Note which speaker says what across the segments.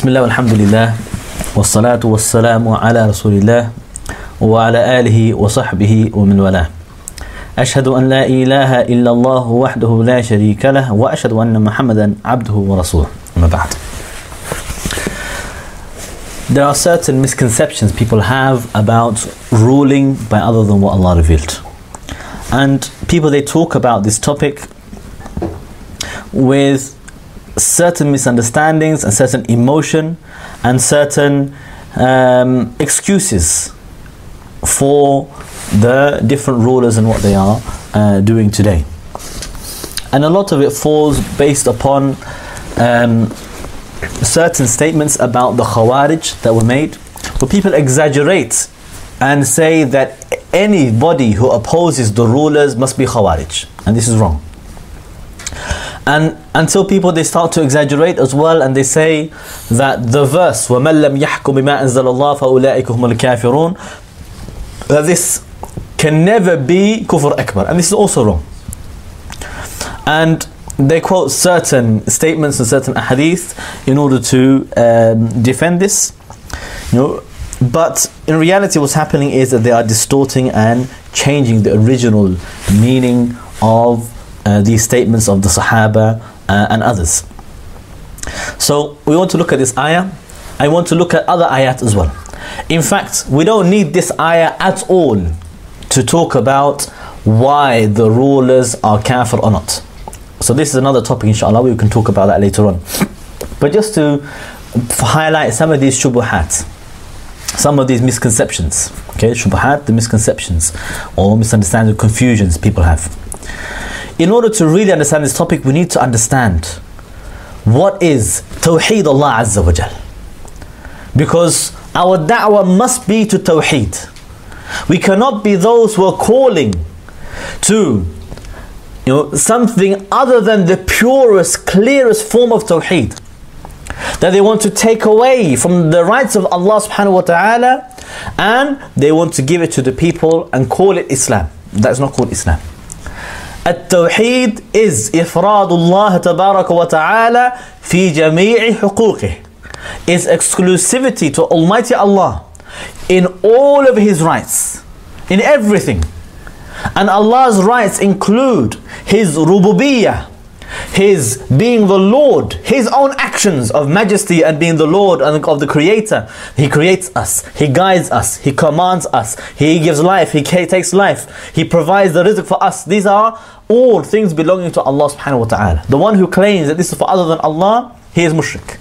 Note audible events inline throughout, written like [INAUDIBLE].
Speaker 1: بسم الله والحمد لله والصلاة والسلام على رسول الله وعلى آله وصحبه ومن والاه. أشهد أن لا إله إلا الله وحده لا شريك له وأشهد أن محمدا عبده ورسوله. أما بعد. There are certain misconceptions people have about ruling by other than what Allah revealed. And people they talk about this topic with certain misunderstandings and certain emotion and certain um, excuses for the different rulers and what they are uh, doing today. And a lot of it falls based upon um, certain statements about the Khawarij that were made, where people exaggerate and say that anybody who opposes the rulers must be Khawarij. And this is wrong And until people they start to exaggerate as well and they say that the verse وَمَن لَمْ يَحْكُمْ بِمَا أَنزَلَ اللَّهُ فَأُولَٰئِكَ هُمُ الْكَافِرُونَ that this can never be kufr akbar and this is also wrong and they quote certain statements and certain ahadith in order to um, defend this you know but in reality what's happening is that they are distorting and changing the original meaning of uh, these statements of the Sahaba uh, and others. So we want to look at this ayah. I want to look at other ayat as well. In fact, we don't need this ayah at all to talk about why the rulers are kafir or not. So this is another topic inshallah, we can talk about that later on. But just to highlight some of these shubuhat, some of these misconceptions, okay, shubuhat, the misconceptions or misunderstandings, confusions people have. In order to really understand this topic, we need to understand what is Tawheed Allah Azza wa Jal. Because our da'wah must be to Tawheed. We cannot be those who are calling to you know, something other than the purest, clearest form of Tawheed. That they want to take away from the rights of Allah subhanahu wa ta'ala and they want to give it to the people and call it Islam. That's not called Islam. التوحيد is إفراد الله تبارك وتعالى في جميع حقوقه is exclusivity to Almighty Allah in all of His rights, in everything. And Allah's rights include His rububiyyah, His being the Lord, His own actions of majesty and being the Lord and of the Creator. He creates us, He guides us, He commands us, He gives life, He takes life, He provides the rizq for us. These are all things belonging to Allah subhanahu wa ta'ala. The one who claims that this is for other than Allah, he is mushrik.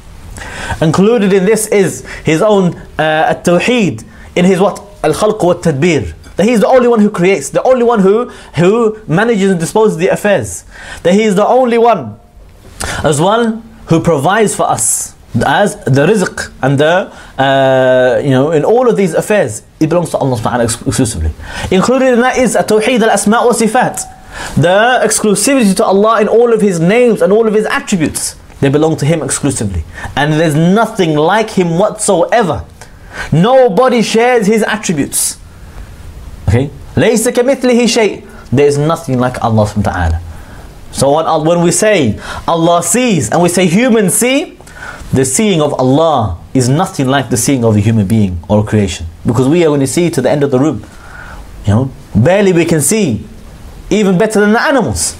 Speaker 1: Included in this is his own uh, at-tawheed, in his what? Al-khalq wa tadbir that he is the only one who creates, the only one who, who manages and disposes the affairs, that he is the only one as well who provides for us as the rizq and the, uh, you know, in all of these affairs, it belongs to Allah subhanahu wa ta'ala exclusively. Included in that is a tawheed al-asma' wa sifat, the exclusivity to Allah in all of His names and all of His attributes. They belong to Him exclusively. And there's nothing like Him whatsoever. Nobody shares His attributes. Okay? لَيْسَ كَمِثْلِهِ شَيْءٍ There is nothing like Allah subhanahu wa ta'ala. So when, when we say Allah sees and we say humans see, the seeing of Allah is nothing like the seeing of a human being or a creation. Because we are going to see to the end of the room. You know, barely we can see. even better than the animals.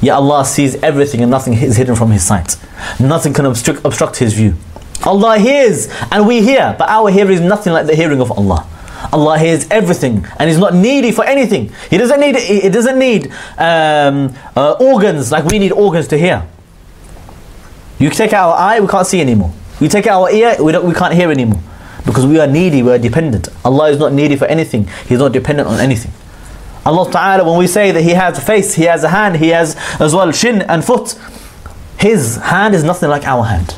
Speaker 1: Yet Allah sees everything and nothing is hidden from His sight. Nothing can obstruct, obstruct His view. Allah hears and we hear, but our hearing is nothing like the hearing of Allah. Allah hears everything and is not needy for anything. He doesn't need he doesn't need um, uh, organs like we need organs to hear. You take our eye, we can't see anymore. You take our ear, we we can't hear anymore because we are needy, we are dependent. Allah is not needy for anything. He's not dependent on anything. Allah Ta'ala, when we say that He has a face, He has a hand, He has as well shin and foot, His hand is nothing like our hand.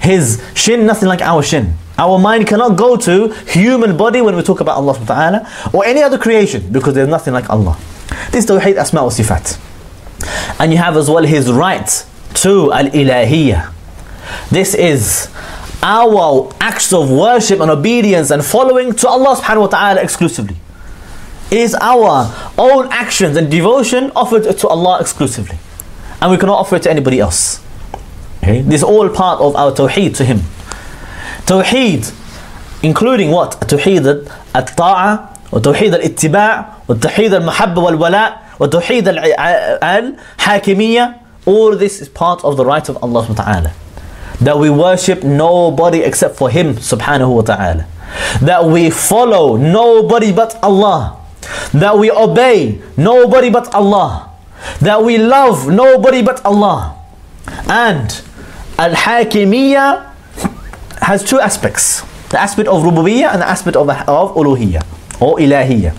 Speaker 1: His shin, nothing like our shin. Our mind cannot go to human body when we talk about Allah ta'ala or any other creation because there's nothing like Allah. This is Tawheed Asma wa Sifat. And you have as well His right to Al-Ilahiyya. This is our acts of worship and obedience and following to Allah subhanahu wa ta'ala exclusively. It is our own actions and devotion offered to Allah exclusively. And we cannot offer it to anybody else. Okay? This is all part of our tawheed to Him. Tawheed, including what? Tawheed al-ta'a, وتوحيد الاتباع وتوحيد المحبة والولاء وتوحيد الحاكمية all this is part of the right of Allah subhanahu wa ta'ala that we worship nobody except for him subhanahu wa ta'ala that we follow nobody but Allah that we obey nobody but Allah that we love nobody but Allah and al-hakimiyya has two aspects the aspect of rububiyyah and the aspect of, of uluhiyyah or ilahiyya.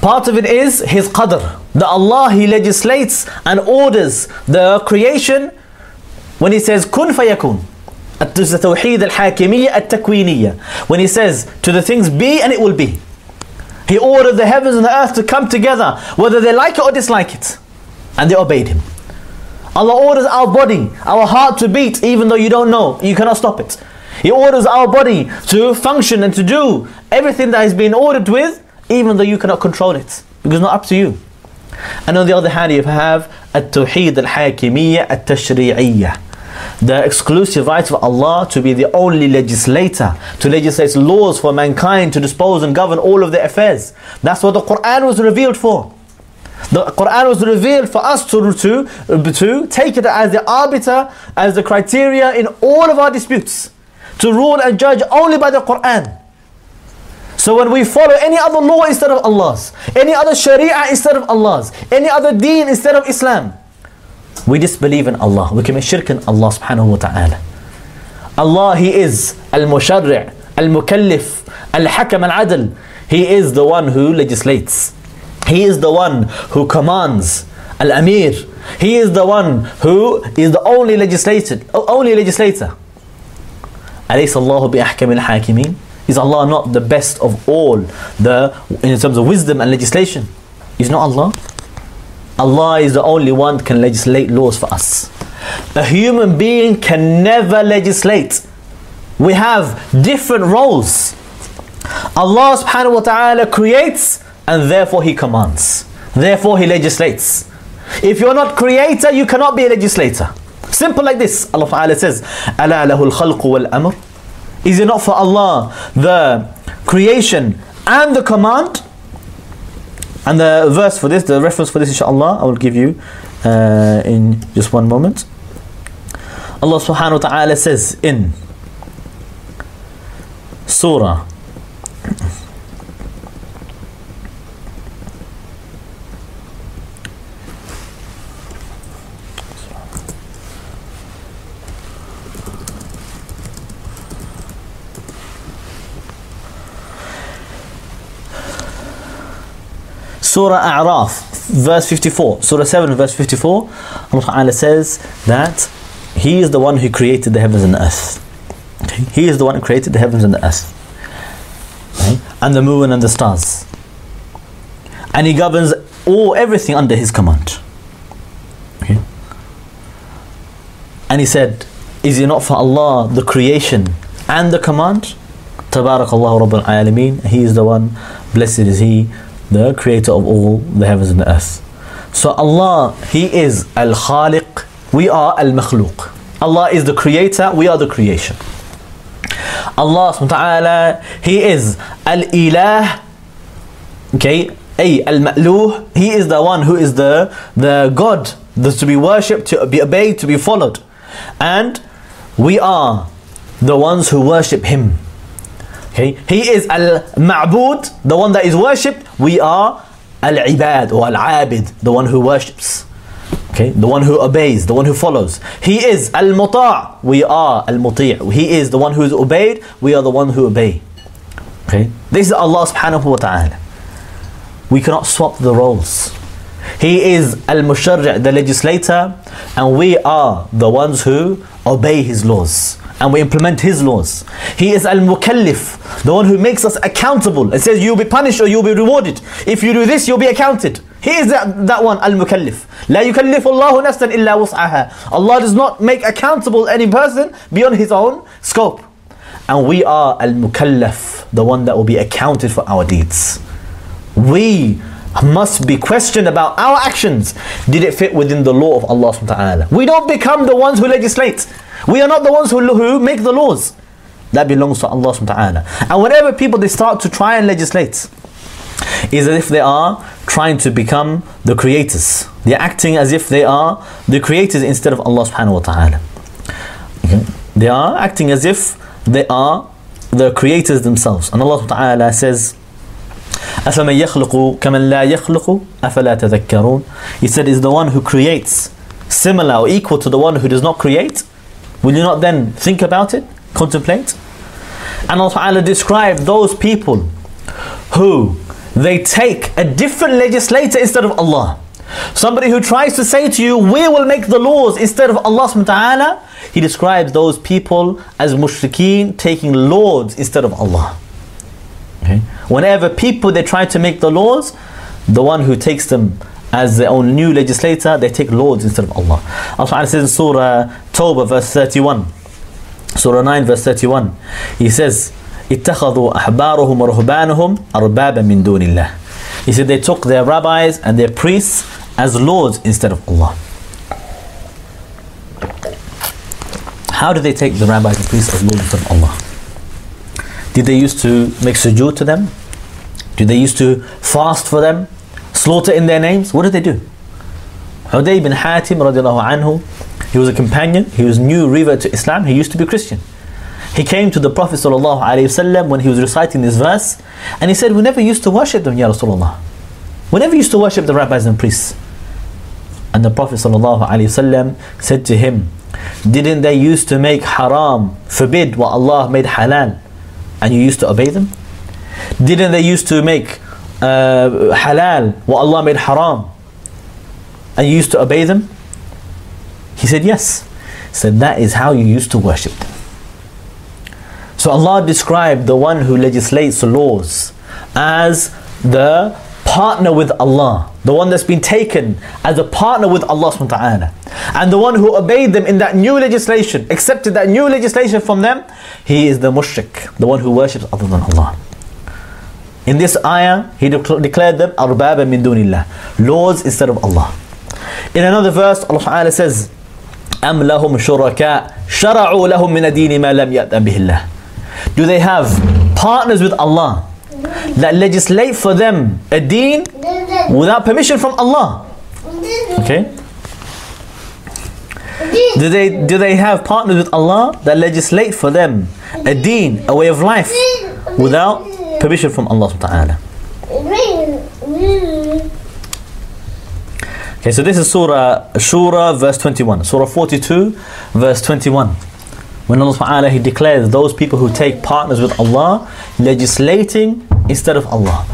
Speaker 1: Part of it is His qadr, that Allah He legislates and orders the creation when He says kun fayakun. This is the tawheed al-hakimiyya al-takwiniyya. When He says to the things be and it will be. He ordered the heavens and the earth to come together, whether they like it or dislike it. And they obeyed him. Allah orders our body, our heart to beat, even though you don't know, you cannot stop it. He orders our body to function and to do everything that has been ordered with, even though you cannot control it, because it's not up to you. And on the other hand, you have at-tawheed al-hakimiyya at-tashri'iyya the exclusive right of Allah to be the only legislator, to legislate laws for mankind, to dispose and govern all of their affairs. That's what the Quran was revealed for. The Quran was revealed for us to, to, to take it as the arbiter, as the criteria in all of our disputes to rule and judge only by the Quran. So when we follow any other law instead of Allah's, any other sharia instead of Allah's, any other deen instead of Islam, we disbelieve in Allah. We commit shirk in Allah subhanahu wa ta'ala. Allah, He is Al-Musharri' Al-Mukallif Al-Hakam Al-Adl. He is the one who legislates. He is the one who commands. Al-Amir. He is the one who is the only legislator. Only legislator. أليس الله بأحكم الحاكمين Is Allah not the best of all the in terms of wisdom and legislation? Is not Allah? Allah is the only one can legislate laws for us. A human being can never legislate. We have different roles. Allah subhanahu wa ta'ala creates and therefore He commands. Therefore He legislates. If you're not creator, you cannot be a legislator. Simple like this. Allah Ta'ala says, أَلَا لَهُ الْخَلْقُ وَالْأَمْرُ Is it not for Allah the creation and the command? And the verse for this, the reference for this, inshallah, I will give you uh, in just one moment. Allah subhanahu wa ta'ala says in Surah Surah A'raf, verse 54. Surah 7, verse 54. Allah says that He is the one who created the heavens and the earth. He is the one who created the heavens and the earth. And the moon and the stars. And He governs all everything under His command. And He said, Is it not for Allah the creation and the command? Tabarakallahu Rabbil Alameen. He is the one, blessed is He the creator of all the heavens and the earth. So Allah, He is Al Khaliq, we are Al Makhluq. Allah is the creator, we are the creation. Allah subhanahu wa ta'ala, He is Al Ilah, okay, A Al Ma'luh, He is the one who is the, the God, that's to be worshipped, to be obeyed, to be followed. And we are the ones who worship Him. Okay, He is Al-Ma'bud, the one that is worshipped. We are Al-Ibad or Al-Abid, the one who worships. Okay, the one who obeys, the one who follows. He is Al-Muta', we are Al-Muti'. He is the one who is obeyed, we are the one who obey. Okay, this is Allah subhanahu wa ta'ala. We cannot swap the roles. He is Al-Musharri', the legislator, and we are the ones who obey His laws and we implement His laws. He is Al Mukallif, the one who makes us accountable and says, You'll be punished or you'll be rewarded. If you do this, you'll be accounted. He is that, that one, Al Mukallif. La yukallifu Allahu nafsan illa wus'aha. Allah does not make accountable any person beyond His own scope. And we are Al Mukallaf, the one that will be accounted for our deeds. We must be questioned about our actions. Did it fit within the law of Allah subhanahu wa ta'ala? We don't become the ones who legislate. We are not the ones who, who make the laws. That belongs to Allah subhanahu wa ta'ala. And whenever people they start to try and legislate, is as if they are trying to become the creators. They're acting as if they are the creators instead of Allah subhanahu wa ta'ala. Okay? They are acting as if they are the creators themselves. And Allah subhanahu wa ta'ala says, أفمن يخلق كمن لا يخلق أفلا تذكرون He said is the one who creates similar or equal to the one who does not create Will you not then think about it, contemplate? And Allah Ta'ala described those people who they take a different legislator instead of Allah. Somebody who tries to say to you, we will make the laws instead of Allah subhanahu wa ta'ala, he describes those people as mushrikeen taking lords instead of Allah. Okay? Whenever people they try to make the laws, the one who takes them as their own new legislator, they take lords instead of Allah. Allah says in Surah Tawbah verse 31, Surah 9 verse 31, He says, اتخذوا أحبارهم ورهبانهم أربابا من دون الله. He said they took their rabbis and their priests as lords instead of Allah. How did they take the rabbis and priests as lords instead of Allah? Did they used to make sujood to them? Did they used to fast for them? Slaughter in their names? What did they do? Adi bin Hatim radiallahu anhu, he was a companion, he was new revert to Islam, he used to be Christian. He came to the Prophet ﷺ when he was reciting this verse and he said, We never used to worship them, Ya Rasulullah. We never used to worship the rabbis and priests. And the Prophet ﷺ said to him, Didn't they used to make haram, forbid what Allah made halal, and you used to obey them? Didn't they used to make uh, halal what Allah made haram, and you used to obey them? He said, Yes. He said, That is how you used to worship them. So Allah described the one who legislates laws as the partner with Allah, the one that's been taken as a partner with Allah subhanahu wa ta'ala. And the one who obeyed them in that new legislation, accepted that new legislation from them, he is the mushrik, the one who worships other than Allah. In this ayah, he declared them arbaba min dunillah, lords instead of Allah. In another verse, Allah Ta'ala says, أم لهم شركاء شرعوا لهم من الدين ما لم يأذن به الله do they have partners with Allah that legislate for them a deen without permission from Allah? Okay? Do they do they have partners with Allah that legislate for them a deen, a way of life without permission from Allah subhanahu Okay, so this is Surah Shura verse 21. Surah 42 verse 21. When Allah subhanahu He declares those people who take partners with Allah legislating instead of Allah.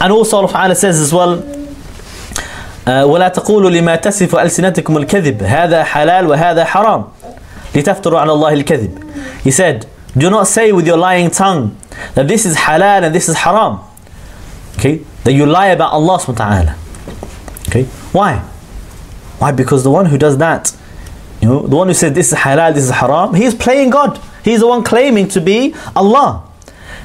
Speaker 1: And also Allah subhanahu says as well ولا تقولوا لما تصف ألسنتكم الكذب هذا حلال وهذا حرام لتفتروا على الله الكذب He said do not say with your lying tongue that this is halal and this is haram okay that you lie about Allah subhanahu wa ta'ala okay why why because the one who does that you know, the one who says this is halal, this is haram, he is playing God. He's the one claiming to be Allah.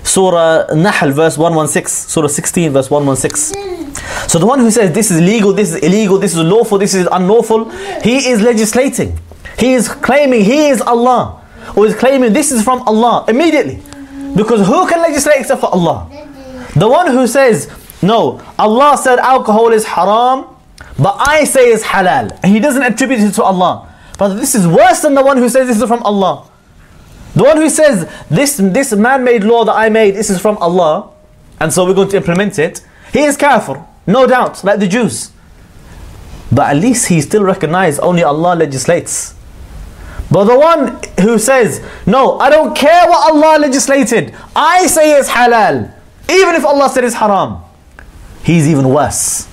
Speaker 1: Surah Nahl verse 116, Surah 16 verse 116. So the one who says this is legal, this is illegal, this is lawful, this is unlawful, he is legislating. He is claiming he is Allah. Or is claiming this is from Allah immediately. Because who can legislate except for Allah? The one who says, no, Allah said alcohol is haram, but I say it's halal. And he doesn't attribute it to Allah. But this is worse than the one who says this is from Allah. The one who says this, this man-made law that I made, this is from Allah, and so we're going to implement it, he is kafir, no doubt, like the Jews. But at least he still recognizes only Allah legislates. But the one who says, no, I don't care what Allah legislated, I say it's halal, even if Allah said it's haram, he's even worse.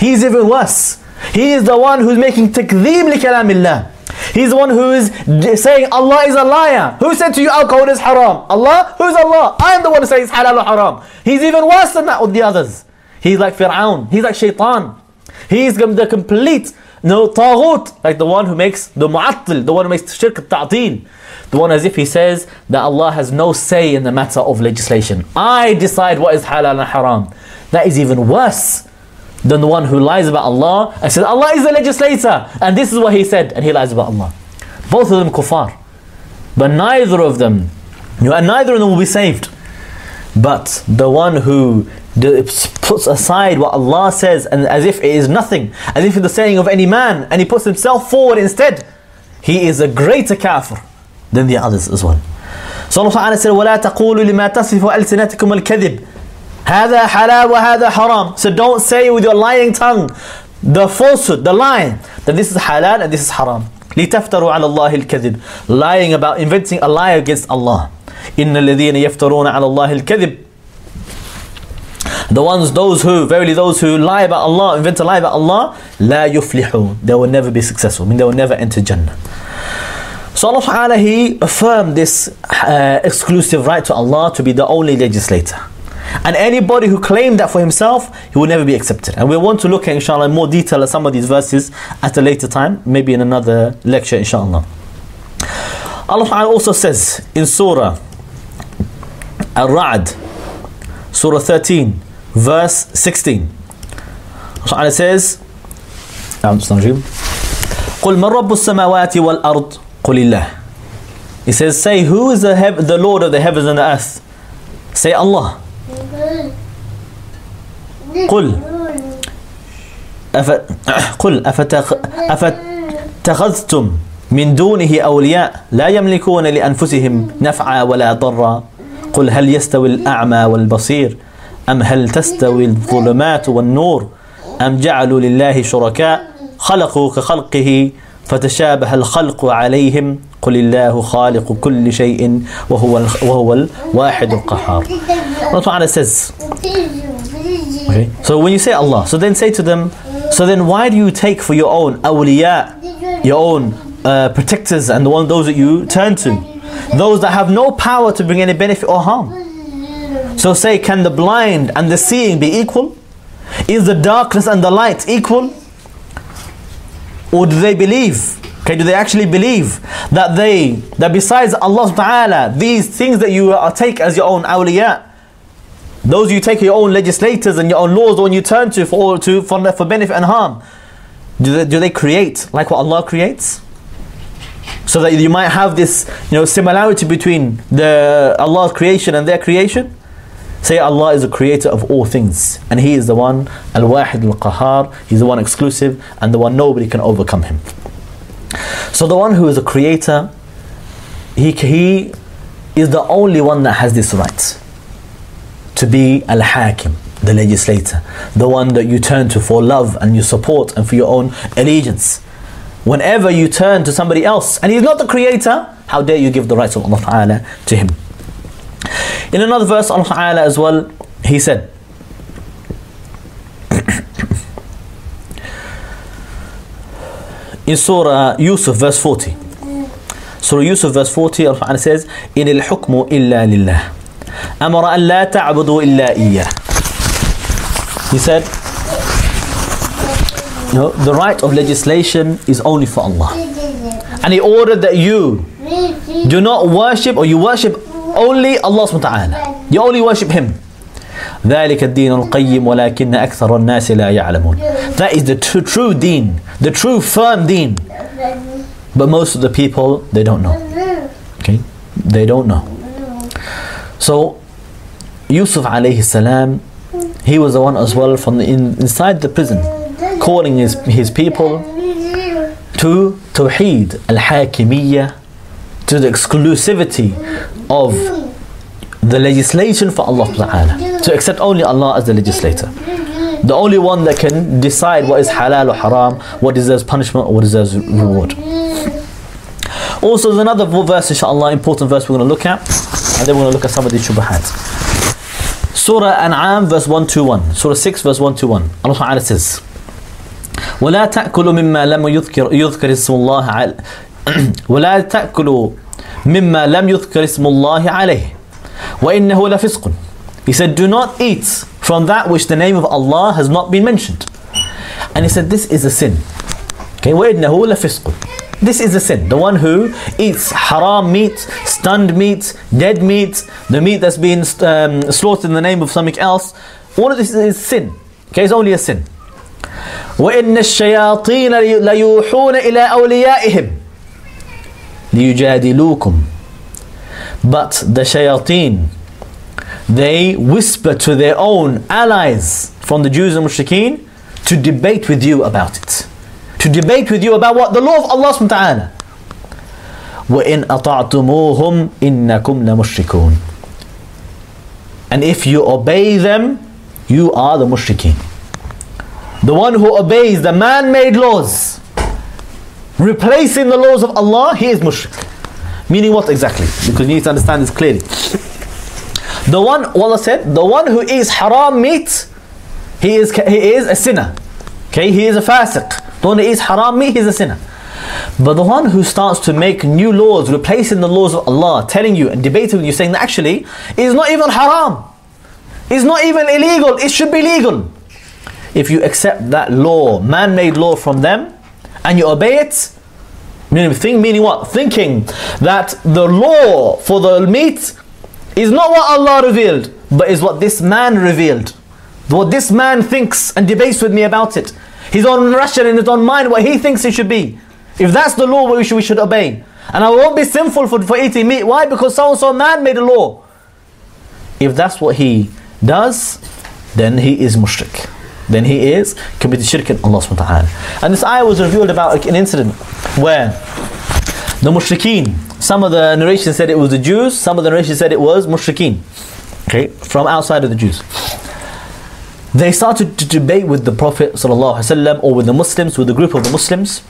Speaker 1: He's even worse. He is the one who's making takdheeb li kalamillah. He's the one who is saying Allah is a liar. Who said to you alcohol is haram? Allah? Who's Allah? I am the one who says halal or haram. He's even worse than that with the others. He's like Fir'aun. He's like Shaitan. He's the complete no taghut, like the one who makes the mu'attil, the one who makes the shirk ta'til. The one as if he says that Allah has no say in the matter of legislation. I decide what is halal and haram. That is even worse than the one who lies about Allah and says, Allah is the legislator, and this is what He said, and he lies about Allah. Both of them kuffar. but neither of them, and neither of them will be saved. But the one who d- puts aside what Allah says and as if it is nothing, as if it's the saying of any man, and he puts himself forward instead, he is a greater kafir than the others as well. So Allah Ta'ala said, وَلَا تَقُولُوا لِمَا تَصِفُ أَلْسِنَتِكُمُ الْكَذِبِ هذا حلال وهذا haram. So don't say with your lying tongue the falsehood, the lie, that this is halal and this is haram. لتفتروا على الله الكذب lying about inventing a lie against Allah إن الذين يفترون على الله الكذب the ones those who verily those who lie about Allah invent a lie about Allah لا يفلحون they will never be successful I mean they will never enter Jannah so Allah Ta'ala He affirmed this uh, exclusive right to Allah to be the only legislator and anybody who claimed that for himself, he will never be accepted. And we want to look at, inshallah, in more detail at some of these verses at a later time, maybe in another lecture, inshallah. Allah also says in Surah Al-Ra'd, Surah 13, verse 16. Allah says, قل من رب السماوات والأرض قل الله He says, say, who is the, the Lord of the heavens and the earth? Say Allah. قل. [CLEARS THROAT] قل أفتخ... أفتخذتم من دونه أولياء لا يملكون لأنفسهم نفعا ولا ضرا قل هل يستوي الأعمى والبصير أم هل تستوي الظلمات والنور أم جعلوا لله شركاء خلقوا كخلقه فتشابه الخلق عليهم قل الله خالق كل شيء وهو وهو الواحد القهار Allah Ta'ala says okay so when you say Allah so then say to them so then why do you take for your own awliya your own uh, protectors and the one those that you turn to those that have no power to bring any benefit or harm. So say can the blind and the seeing be equal? Is the darkness and the light equal? Or do they believe? Okay, do they actually believe that they, that besides Allah Ta'ala, these things that you take as your own awliya, those you take your own legislators and your own laws, the one you turn to for, to, for, for benefit and harm, do they, do they create like what Allah creates? So that you might have this you know, similarity between the Allah's creation and their creation? Say Allah is the creator of all things and He is the one Al-Wahid Al-Qahar, He's the one exclusive and the one nobody can overcome Him. So the one who is a creator, he, he is the only one that has this right to be al-hakim, the legislator, the one that you turn to for love and your support and for your own allegiance Whenever you turn to somebody else and he's not the creator, how dare you give the rights of Allah Ta'ala to him? In another verse, Allah Ta'ala as well, He said, [COUGHS] in Surah Yusuf, verse 40. Surah Yusuf, verse 40, Allah says, إِنِ الْحُكْمُ إِلَّا لِلَّهِ أَمَرَ أَن لَا تَعْبُدُوا إِلَّا إِيَّهِ He said, you know, the right of legislation is only for Allah. And He ordered that you do not worship or you worship only Allah subhanahu wa ta'ala. You only worship Him. ذلك الدين القيم ولكن أكثر الناس لا يعلمون That is the true, true deen, the true firm deen. But most of the people, they don't know. Okay? They don't know. So, Yusuf alayhi salam, he was the one as well from the, in, inside the prison, calling his, his people to Tawheed al-Hakimiyyah, to the exclusivity of the legislation for Allah Ta'ala. To accept only Allah as the legislator. The only one that can decide what is halal or haram, what deserves punishment or what deserves reward. Also, there's another verse, inshallah, important verse we're going to look at, and then we're going to look at some of these shubahat. Surah An'am, verse 121. Surah 6, verse 121. Allah Ta'ala says, ولا تأكلوا مما لم يذكر يذكر اسم الله على [CLEARS THROAT] ولا تأكلوا مما لم يذكر اسم الله عليه وإنه لفسق He said, do not eat from that which the name of Allah has not been mentioned. And he said, this is a sin. Okay, وإنه لفسق This is a sin. The one who eats haram meat, stunned meat, dead meat, the meat that's been um, slaughtered in the name of something else, all of this is sin. Okay, it's only a sin. وإن الشياطين ليوحون إلى أوليائهم ليجادلوكم But the shayateen, they whisper to their own allies from the Jews and Mushrikeen to debate with you about it. To debate with you about what? The law of Allah subhanahu wa ta'ala. وَإِنْ أَطَعْتُمُوهُمْ إِنَّكُمْ لَمُشْرِكُونَ And if you obey them, you are the mushrikeen. The one who obeys the man-made laws, replacing the laws of Allah, he is mushrik. Meaning what exactly? Because you need to understand this clearly. The one, Allah said, the one who eats haram meat, he is, he is a sinner. Okay, he is a fasiq. The one who eats haram meat, he is a sinner. But the one who starts to make new laws, replacing the laws of Allah, telling you and debating with you, saying that actually it is not even haram, it's not even illegal, it should be legal. If you accept that law, man made law from them, and you obey it, meaning, think, meaning what? Thinking that the law for the meat is not what Allah revealed, but is what this man revealed. What this man thinks and debates with me about it. His own ration and his own mind, what he thinks it should be. If that's the law we should, we should obey. And I won't be sinful for, for eating meat. Why? Because so and so man made a law. If that's what he does, then he is mushrik. Then he is committed shirk in Allah subhanahu wa ta'ala. And this ayah was revealed about an incident where the mushrikeen, some of the narrations said it was the Jews, some of the narrations said it was mushrikeen. Okay, from outside of the Jews. They started to debate with the Prophet ﷺ or with the Muslims, with the group of the Muslims.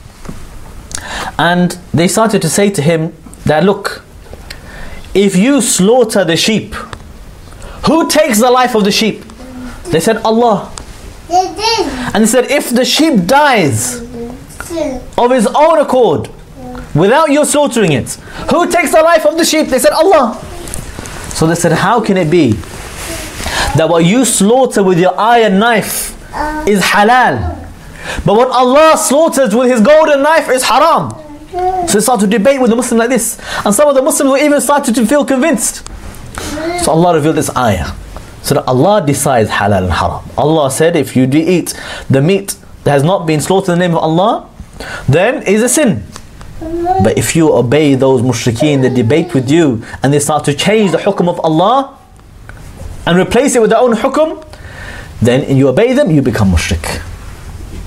Speaker 1: And they started to say to him that look, if you slaughter the sheep, who takes the life of the sheep? They said, Allah. And he said, if the sheep dies of his own accord, without you slaughtering it, who takes the life of the sheep? They said, Allah. So they said, how can it be that what you slaughter with your iron knife is halal, but what Allah slaughters with His golden knife is haram? So they started to debate with the Muslims like this, and some of the Muslims were even started to feel convinced. So Allah revealed this ayah. So that Allah decides halal and haram. Allah said if you do eat the meat that has not been slaughtered in the name of Allah, then is a sin. But if you obey those mushrikeen that debate with you and they start to change the hukum of Allah and replace it with their own hukum, then you obey them, you become mushrik.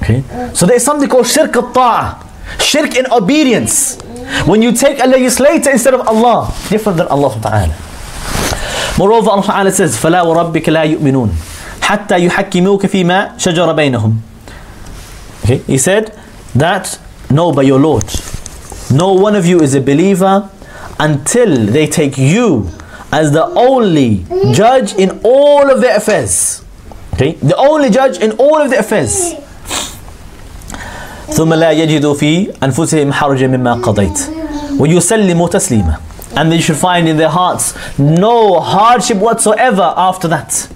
Speaker 1: Okay? So there's something called shirk al-ta'ah, shirk in obedience. When you take a legislator instead of Allah, different than Allah subhanahu wa ta'ala. Moreover, Allah Ta'ala says, فَلَا وَرَبِّكَ لَا يُؤْمِنُونَ حَتَّى يُحَكِّمُوكَ فِي مَا شَجَرَ بَيْنَهُم he said that, no, by your Lord, no one of you is a believer until they take you as the only judge in all of their affairs. Okay, the only judge in all of their affairs. ثم لا يجدوا في أنفسهم حرجا مما قضيت ويسلموا تسليما and they should find in their hearts no hardship whatsoever after that.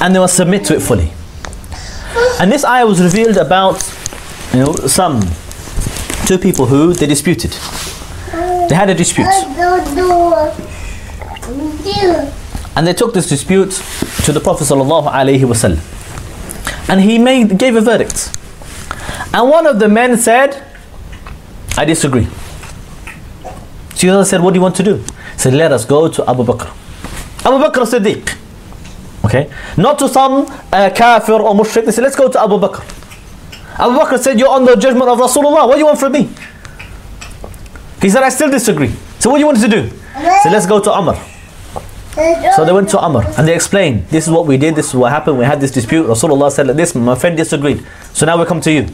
Speaker 1: And they will submit to it fully. And this ayah was revealed about you know some two people who they disputed. They had a dispute. And they took this dispute to the Prophet wasallam. And he made gave a verdict. And one of the men said, I disagree. So said, What do you want to do? He said, Let us go to Abu Bakr. Abu Bakr Siddiq. Okay? Not to some uh, kafir or mushrik. They said, Let's go to Abu Bakr. Abu Bakr said, You're on the judgment of Rasulullah. What do you want from me? He said, I still disagree. So what do you want to do? Said, Let's go to Umar. So they went to Umar and they explained, This is what we did, this is what happened, we had this dispute. Rasulullah said this, my friend disagreed. So now we come to you.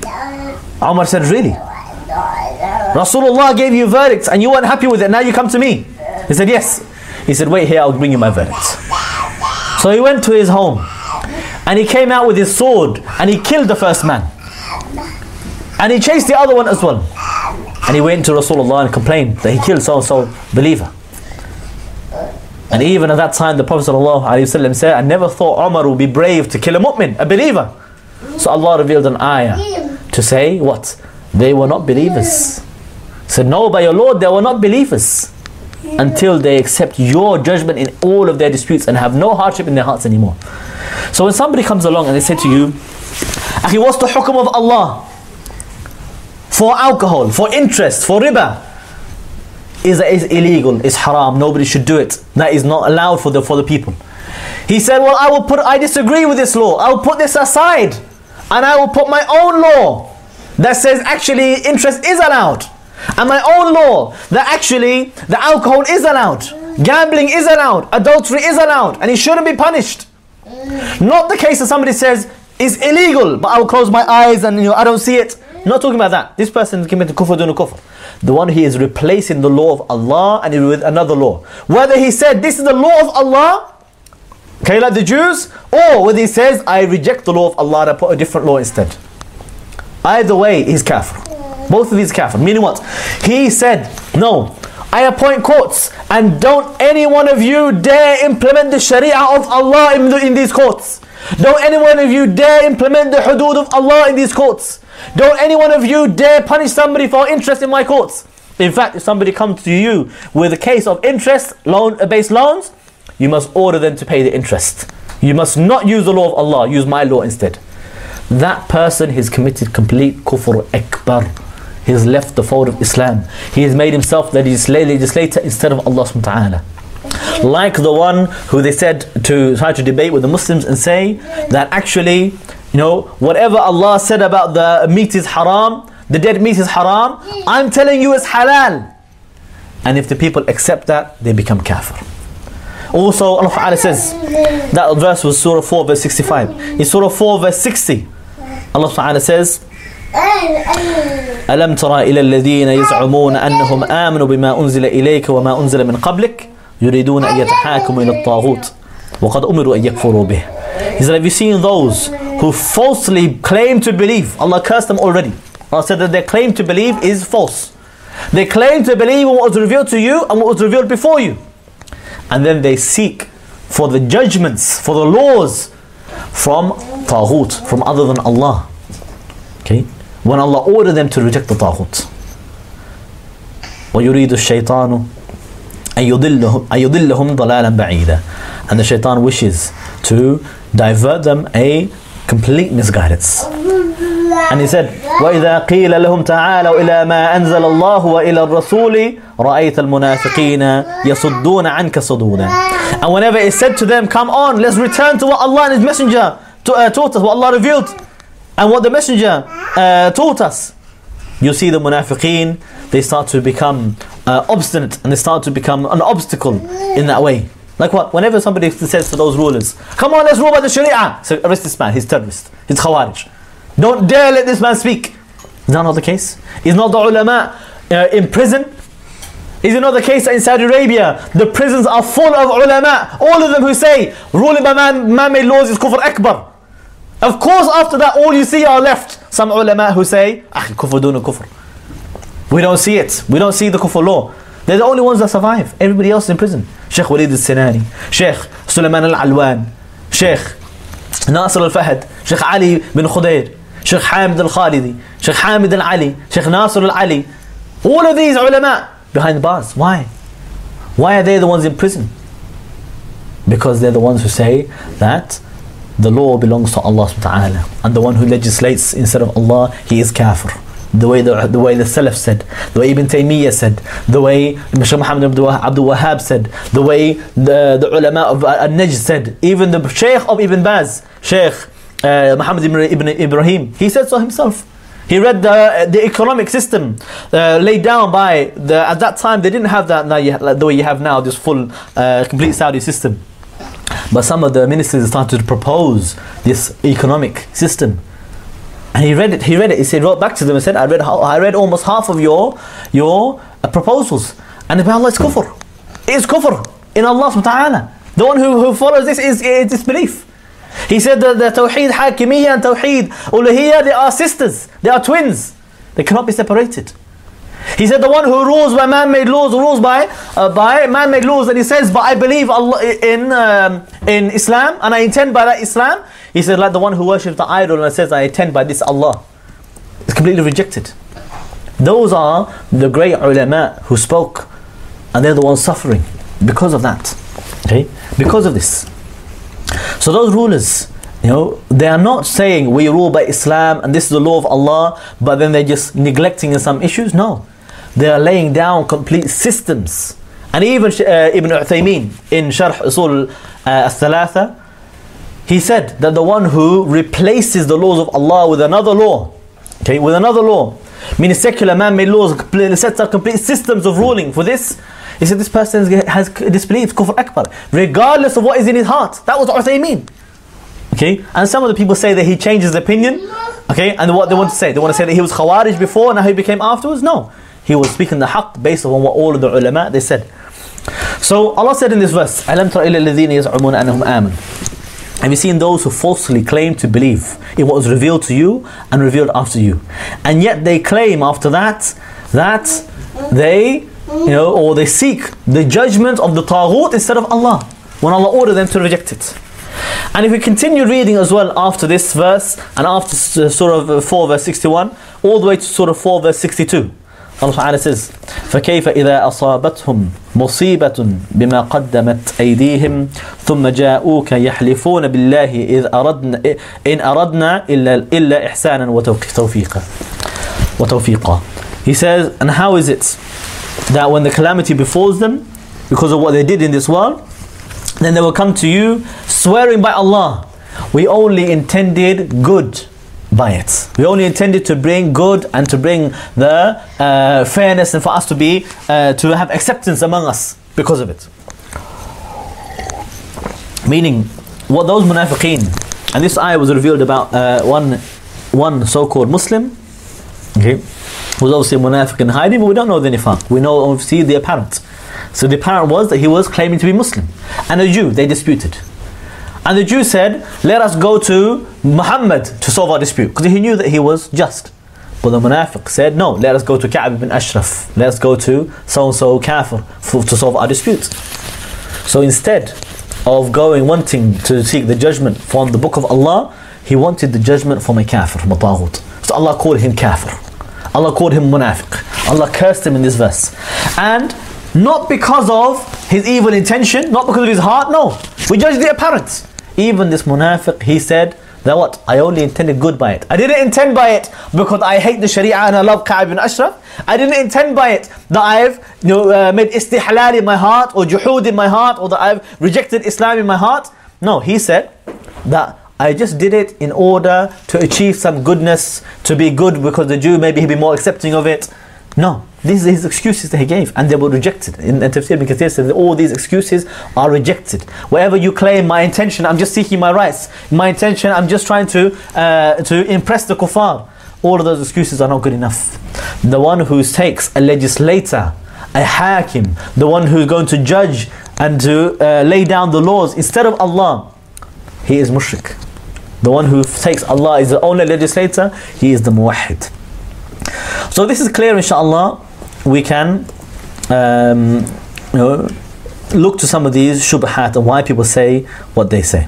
Speaker 1: Umar said, Really? Rasulullah gave you verdicts and you weren't happy with it, now you come to me. He said, Yes. He said, Wait here, I'll bring you my verdict. So he went to his home and he came out with his sword and he killed the first man. And he chased the other one as well. And he went to Rasulullah and complained that he killed so and so believer. And even at that time, the Prophet ﷺ said, I never thought Umar would be brave to kill a mu'min, a believer. So Allah revealed an ayah to say, What? They were not believers. Said, No, by your Lord, they were not believers until they accept your judgment in all of their disputes and have no hardship in their hearts anymore. So when somebody comes along and they say to you, Akhi, what's the hukum of Allah? For alcohol, for interest, for riba. is it's illegal, it's haram, nobody should do it. That is not allowed for the for the people. He said, Well, I will put I disagree with this law, I will put this aside, and I will put my own law that says actually interest is allowed. And my own law that actually the alcohol is allowed, gambling is allowed, adultery is allowed, and he shouldn't be punished. Not the case that somebody says it's illegal, but I will close my eyes and you know I don't see it. Not talking about that. This person committed kufr dun kufr. The one he is replacing the law of Allah and with another law. Whether he said this is the law of Allah, okay, like the Jews, or whether he says I reject the law of Allah and I put a different law instead. Either way, he's kafir. Both of these kafir. Meaning what? He said, no, I appoint courts and don't any one of you dare implement the sharia of Allah in, the, in these courts. Don't any one of you dare implement the hudud of Allah in these courts. Don't any one of you dare punish somebody for interest in my courts. In fact, if somebody comes to you with a case of interest, loan uh, based loans, you must order them to pay the interest. You must not use the law of Allah, use my law instead. That person has committed complete kufr akbar. He has left the fold of Islam. He has made himself the legislator instead of Allah subhanahu wa ta'ala like the one who they said to try to debate with the Muslims and say that actually, you know, whatever Allah said about the meat is haram, the dead meat is haram, I'm telling you it's halal. And if the people accept that, they become kafir. Also, Allah Ta'ala says, that verse was Surah 4, verse 65. In Surah 4, verse 60, Allah Ta'ala says, ألم ترى إلى الذين يزعمون أنهم آمنوا بما أنزل إليك وما أنزل من قبلك يريدون أن يتحاكموا إلى الطاغوت وقد أمروا أن يكفروا به He said, have you seen those who falsely claim to believe? Allah cursed them already. Allah said that their claim to believe is false. They claim to believe in what was revealed to you and what was revealed before you. And then they seek for the judgments, for the laws from Taghut, from other than Allah. Okay? When Allah ordered them to reject the Taghut. ويريد الشيطان أن يضلهم, ضلالا بعيدا and the shaitan wishes to divert them a complete misguidance and he said وإذا قيل لهم تعالوا إلى ما أنزل الله وإلى الرسول رأيت المنافقين يصدون عنك صدودا and whenever it said to them come on let's return to what Allah and His Messenger uh, taught us what Allah revealed and what the Messenger uh, taught us you see the munafiqeen they start to become uh, obstinate and they start to become an obstacle in that way. Like what? Whenever somebody says to those rulers, come on, let's rule by the Sharia. So arrest this man, he's terrorist, he's Khawarij. Don't dare let this man speak. Is that not the case? Is not the ulama uh, in prison? Is it not the case that in Saudi Arabia the prisons are full of ulama, all of them who say ruling by man, man-made laws is kufr akbar. Of course after that all you see are left some ulama who say, ah, kufr duna kufr. We don't see it. We don't see the kufr law. They're the only ones that survive. Everybody else in prison. Sheikh Walid al-Sinani, Sheikh Sulaiman al-Alwan, Sheikh Nasr al-Fahd, Sheikh Ali bin Khudair, Sheikh Hamid al-Khalidi, Sheikh Hamid al-Ali, Sheikh Nasr al-Ali. All of these ulama behind bars. Why? Why are they the ones in prison? Because they're the ones who say that the law belongs to Allah subhanahu wa ta'ala. And the one who legislates instead of Allah, he is kafir the way the, the way the Salaf said, the way Ibn Taymiyyah said, the way Shaykh Muhammad Abdul Wahhab said, the way the, the ulama of Al-Najd said, even the Shaykh of Ibn Baz, Shaykh uh, Muhammad ibn Ibrahim, he said so himself. He read the, the economic system uh, laid down by the at that time they didn't have that now you, like the way you have now this full uh, complete Saudi system. But some of the ministers started to propose this economic system and he read it. He read it. He said, wrote back to them and said, "I read. I read almost half of your your uh, proposals." And Allah, it's kufr. It is kufr in Allah subhanahu wa ta'ala. The one who, who follows this is, is disbelief. He said that the Tawheed Hakimiyya and Tawheed Uluhiyya, they are sisters. They are twins. They cannot be separated. He said the one who rules by man-made laws rules by uh, by man-made laws, and he says, "But I believe Allah in um, in Islam, and I intend by that Islam." He said, like the one who worships the idol and says, "I intend by this Allah," it's completely rejected. Those are the great ulama who spoke, and they're the ones suffering because of that. Okay, because of this. So those rulers, you know, they are not saying we rule by Islam and this is the law of Allah, but then they're just neglecting in some issues. No. they are laying down complete systems. And even uh, Ibn Uthaymeen in Sharh Usul uh, al-Thalatha, he said that the one who replaces the laws of Allah with another law, okay, with another law, meaning secular man-made laws, sets up complete systems of ruling for this, he said this person has disbelieved kufr akbar, regardless of what is in his heart. That was Uthaymeen. Okay, and some of the people say that he changed his opinion. Okay, and what they want to say, they want to say that he was Khawarij before, and now he became afterwards. No, he was speaking the haqq based on what all of the ulama they said. So Allah said in this verse, "Alam Have you seen those who falsely claim to believe in what was revealed to you and revealed after you, and yet they claim after that that they, you know, or they seek the judgment of the taghut instead of Allah when Allah ordered them to reject it. And if we continue reading as well after this verse and after uh, Surah uh, 4 verse 61 all the way to Surah 4 verse 62 Allah Ta'ala says فكيف إذا أصابتهم مصيبة بما قدمت أيديهم ثم جاءوك يحلفون بالله إذ أردنا إن أردنا إلا إلا إحسانا وتوفيقا وتوفيقا He says and how is it that when the calamity befalls them because of what they did in this world then they will come to you swearing by Allah, we only intended good by it. We only intended to bring good and to bring the uh, fairness and for us to be, uh, to have acceptance among us because of it. Meaning, what those munafiqeen, and this ayah was revealed about uh, one, one so-called Muslim, okay, was obviously a munafiq in hiding, but we don't know the nifaq. We know, obviously, the apparent. So the apparent was that he was claiming to be Muslim. And a Jew, they disputed. And the Jew said, let us go to Muhammad to solve our dispute. Because he knew that he was just. But the Munafiq said, no, let us go to Ka'b ibn Ashraf. Let us go to so-and-so Kafir for, to solve our dispute. So instead of going, wanting to seek the judgment from the book of Allah, he wanted the judgment from a Kafir, from a Taghut. So Allah called him Kafir. Allah called him Munafiq. Allah cursed him in this verse. And not because of his evil intention, not because of his heart, no. We judge the apparent. Even this munafiq, he said that what? I only intended good by it. I didn't intend by it because I hate the Sharia and I love Ka'b bin Ashraf. I didn't intend by it that I've you know, uh, made istihlal in my heart or juhud in my heart or that I've rejected Islam in my heart. No, he said that I just did it in order to achieve some goodness, to be good because the Jew maybe he'd be more accepting of it. No, these are his excuses that he gave, and they were rejected. In, in Tafsir ibn Kathir said all these excuses are rejected. Wherever you claim my intention, I'm just seeking my rights. My intention, I'm just trying to uh, to impress the kuffar. All of those excuses are not good enough. The one who takes a legislator, a hakim, the one who's going to judge and to uh, lay down the laws instead of Allah, he is mushrik. The one who takes Allah is the only legislator, he is the muwahhid. So this is clear inshallah We can um, you know, look to some of these shubhat and why people say what they say.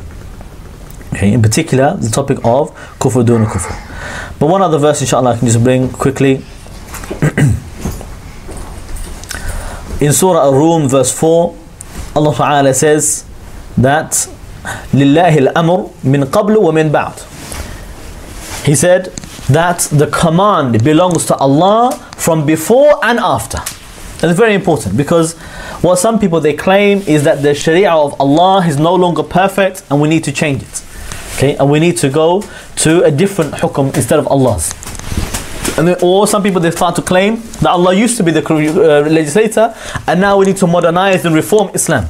Speaker 1: Okay, in particular, the topic of kufr dun kufr. But one other verse inshallah I can just bring quickly. [CLEARS THROAT] in Surah Ar-Rum verse 4, Allah Ta'ala says that لله الأمر من قبل ومن بعد. He said, that the command belongs to Allah from before and after. That's very important because what some people they claim is that the Sharia of Allah is no longer perfect and we need to change it. Okay, and we need to go to a different hukum instead of Allah's. And then, or some people they start to claim that Allah used to be the uh, legislator and now we need to modernize and reform Islam.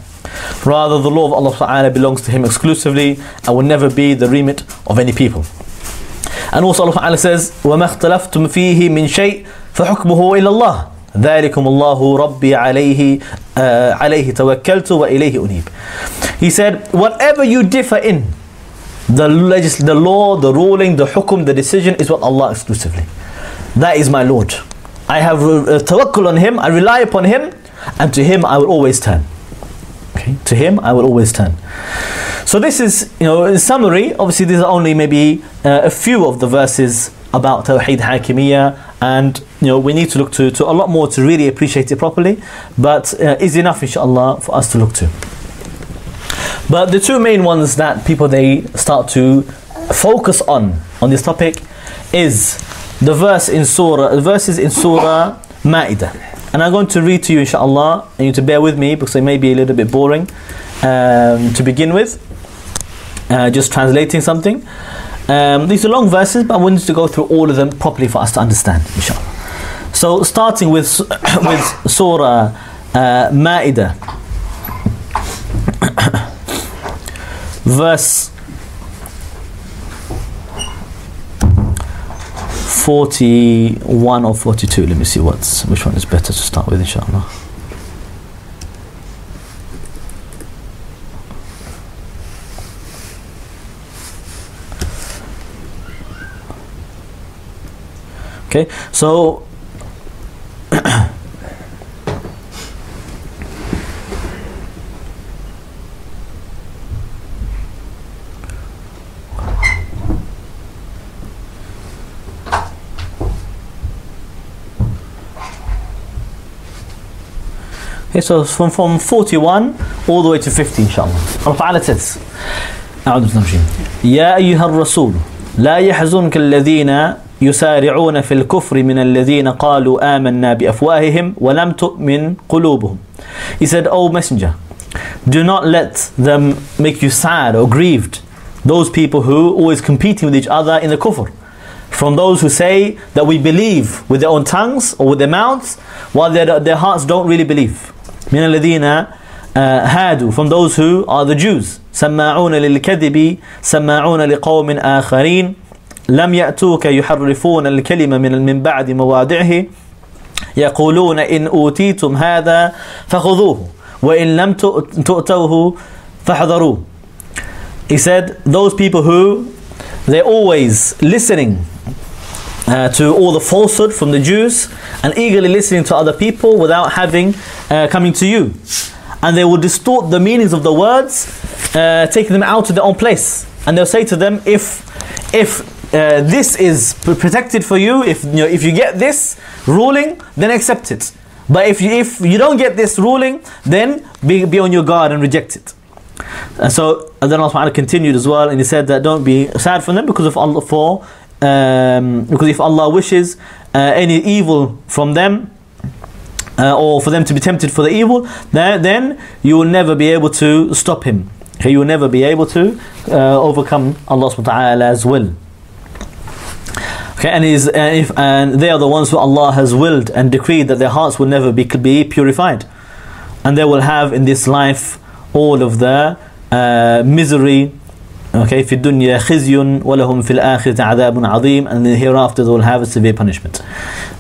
Speaker 1: Rather, the law of Allah belongs to Him exclusively and will never be the remit of any people. And also Allah Ta'ala says, وَمَا اخْتَلَفْتُمْ فِيهِ مِنْ شَيْءٍ فَحُكْمُهُ إِلَى اللَّهِ ذلكم الله ربي عليه uh, عليه توكلت وإليه أنيب He said, whatever you differ in, the, legis- the law, the ruling, the hukum, the decision is what Allah exclusively. That is my Lord. I have uh, tawakkul on Him, I rely upon Him, and to Him I will always turn. Okay? To Him I will always turn. So this is, you know, in summary, obviously these are only maybe uh, a few of the verses about Tawheed Hakimiyya and you know we need to look to, to a lot more to really appreciate it properly but uh, is enough inshallah for us to look to. But the two main ones that people they start to focus on on this topic is the verse in Surah, the verses in Surah Ma'idah. And I'm going to read to you, inshallah, and you to bear with me because it may be a little bit boring um, to begin with. Uh, just translating something. Um, these are long verses, but I wanted to go through all of them properly for us to understand, inshallah. So, starting with [COUGHS] with Surah uh, Ma'idah, [COUGHS] verse 41 or 42. Let me see what's which one is better to start with, inshallah. Okay, so Okay, so from, from 41 all the way to 50 inshallah. Allah Ta'ala says, أعوذ بالله من الشيطان. يا أيها الرسول لا يحزنك الذين يسارعون في الكفر من الذين قالوا آمنا بأفواههم ولم تؤمن قلوبهم. He said, O messenger, do not let them make you sad or grieved. Those people who always competing with each other in the kufr. From those who say that we believe with their own tongues or with their mouths, while their, their hearts don't really believe. من الذين هادوا from those who are the Jews سماعون للكذب سماعون لقوم آخرين لم يأتوك يحرفون الكلمة من من بعد مواضعه يقولون إن أوتيتم هذا فخذوه وإن لم تؤتوه فاحذروه He said those people who they're always listening uh, to all the falsehood from the Jews and eagerly listening to other people without having uh, coming to you. And they will distort the meanings of the words, uh, taking them out to their own place. And they'll say to them, if if uh, this is protected for you, if you know, if you get this ruling, then accept it. But if you if you don't get this ruling, then be, be on your guard and reject it. And so and then Allah continued as well, and He said that don't be sad for them because of Allah for um, because if Allah wishes uh, any evil from them, uh, or for them to be tempted for the evil, then, then you will never be able to stop him. Okay, you will never be able to uh, overcome Allah subhanahu wa ta'ala's will. Okay, and, is, and, if, and they are the ones who Allah has willed and decreed that their hearts will never be, be purified. And they will have in this life all of the uh, misery Okay, في الدنيا خزي ولهم في الآخرة عذاب عظيم and then hereafter they will have a severe punishment.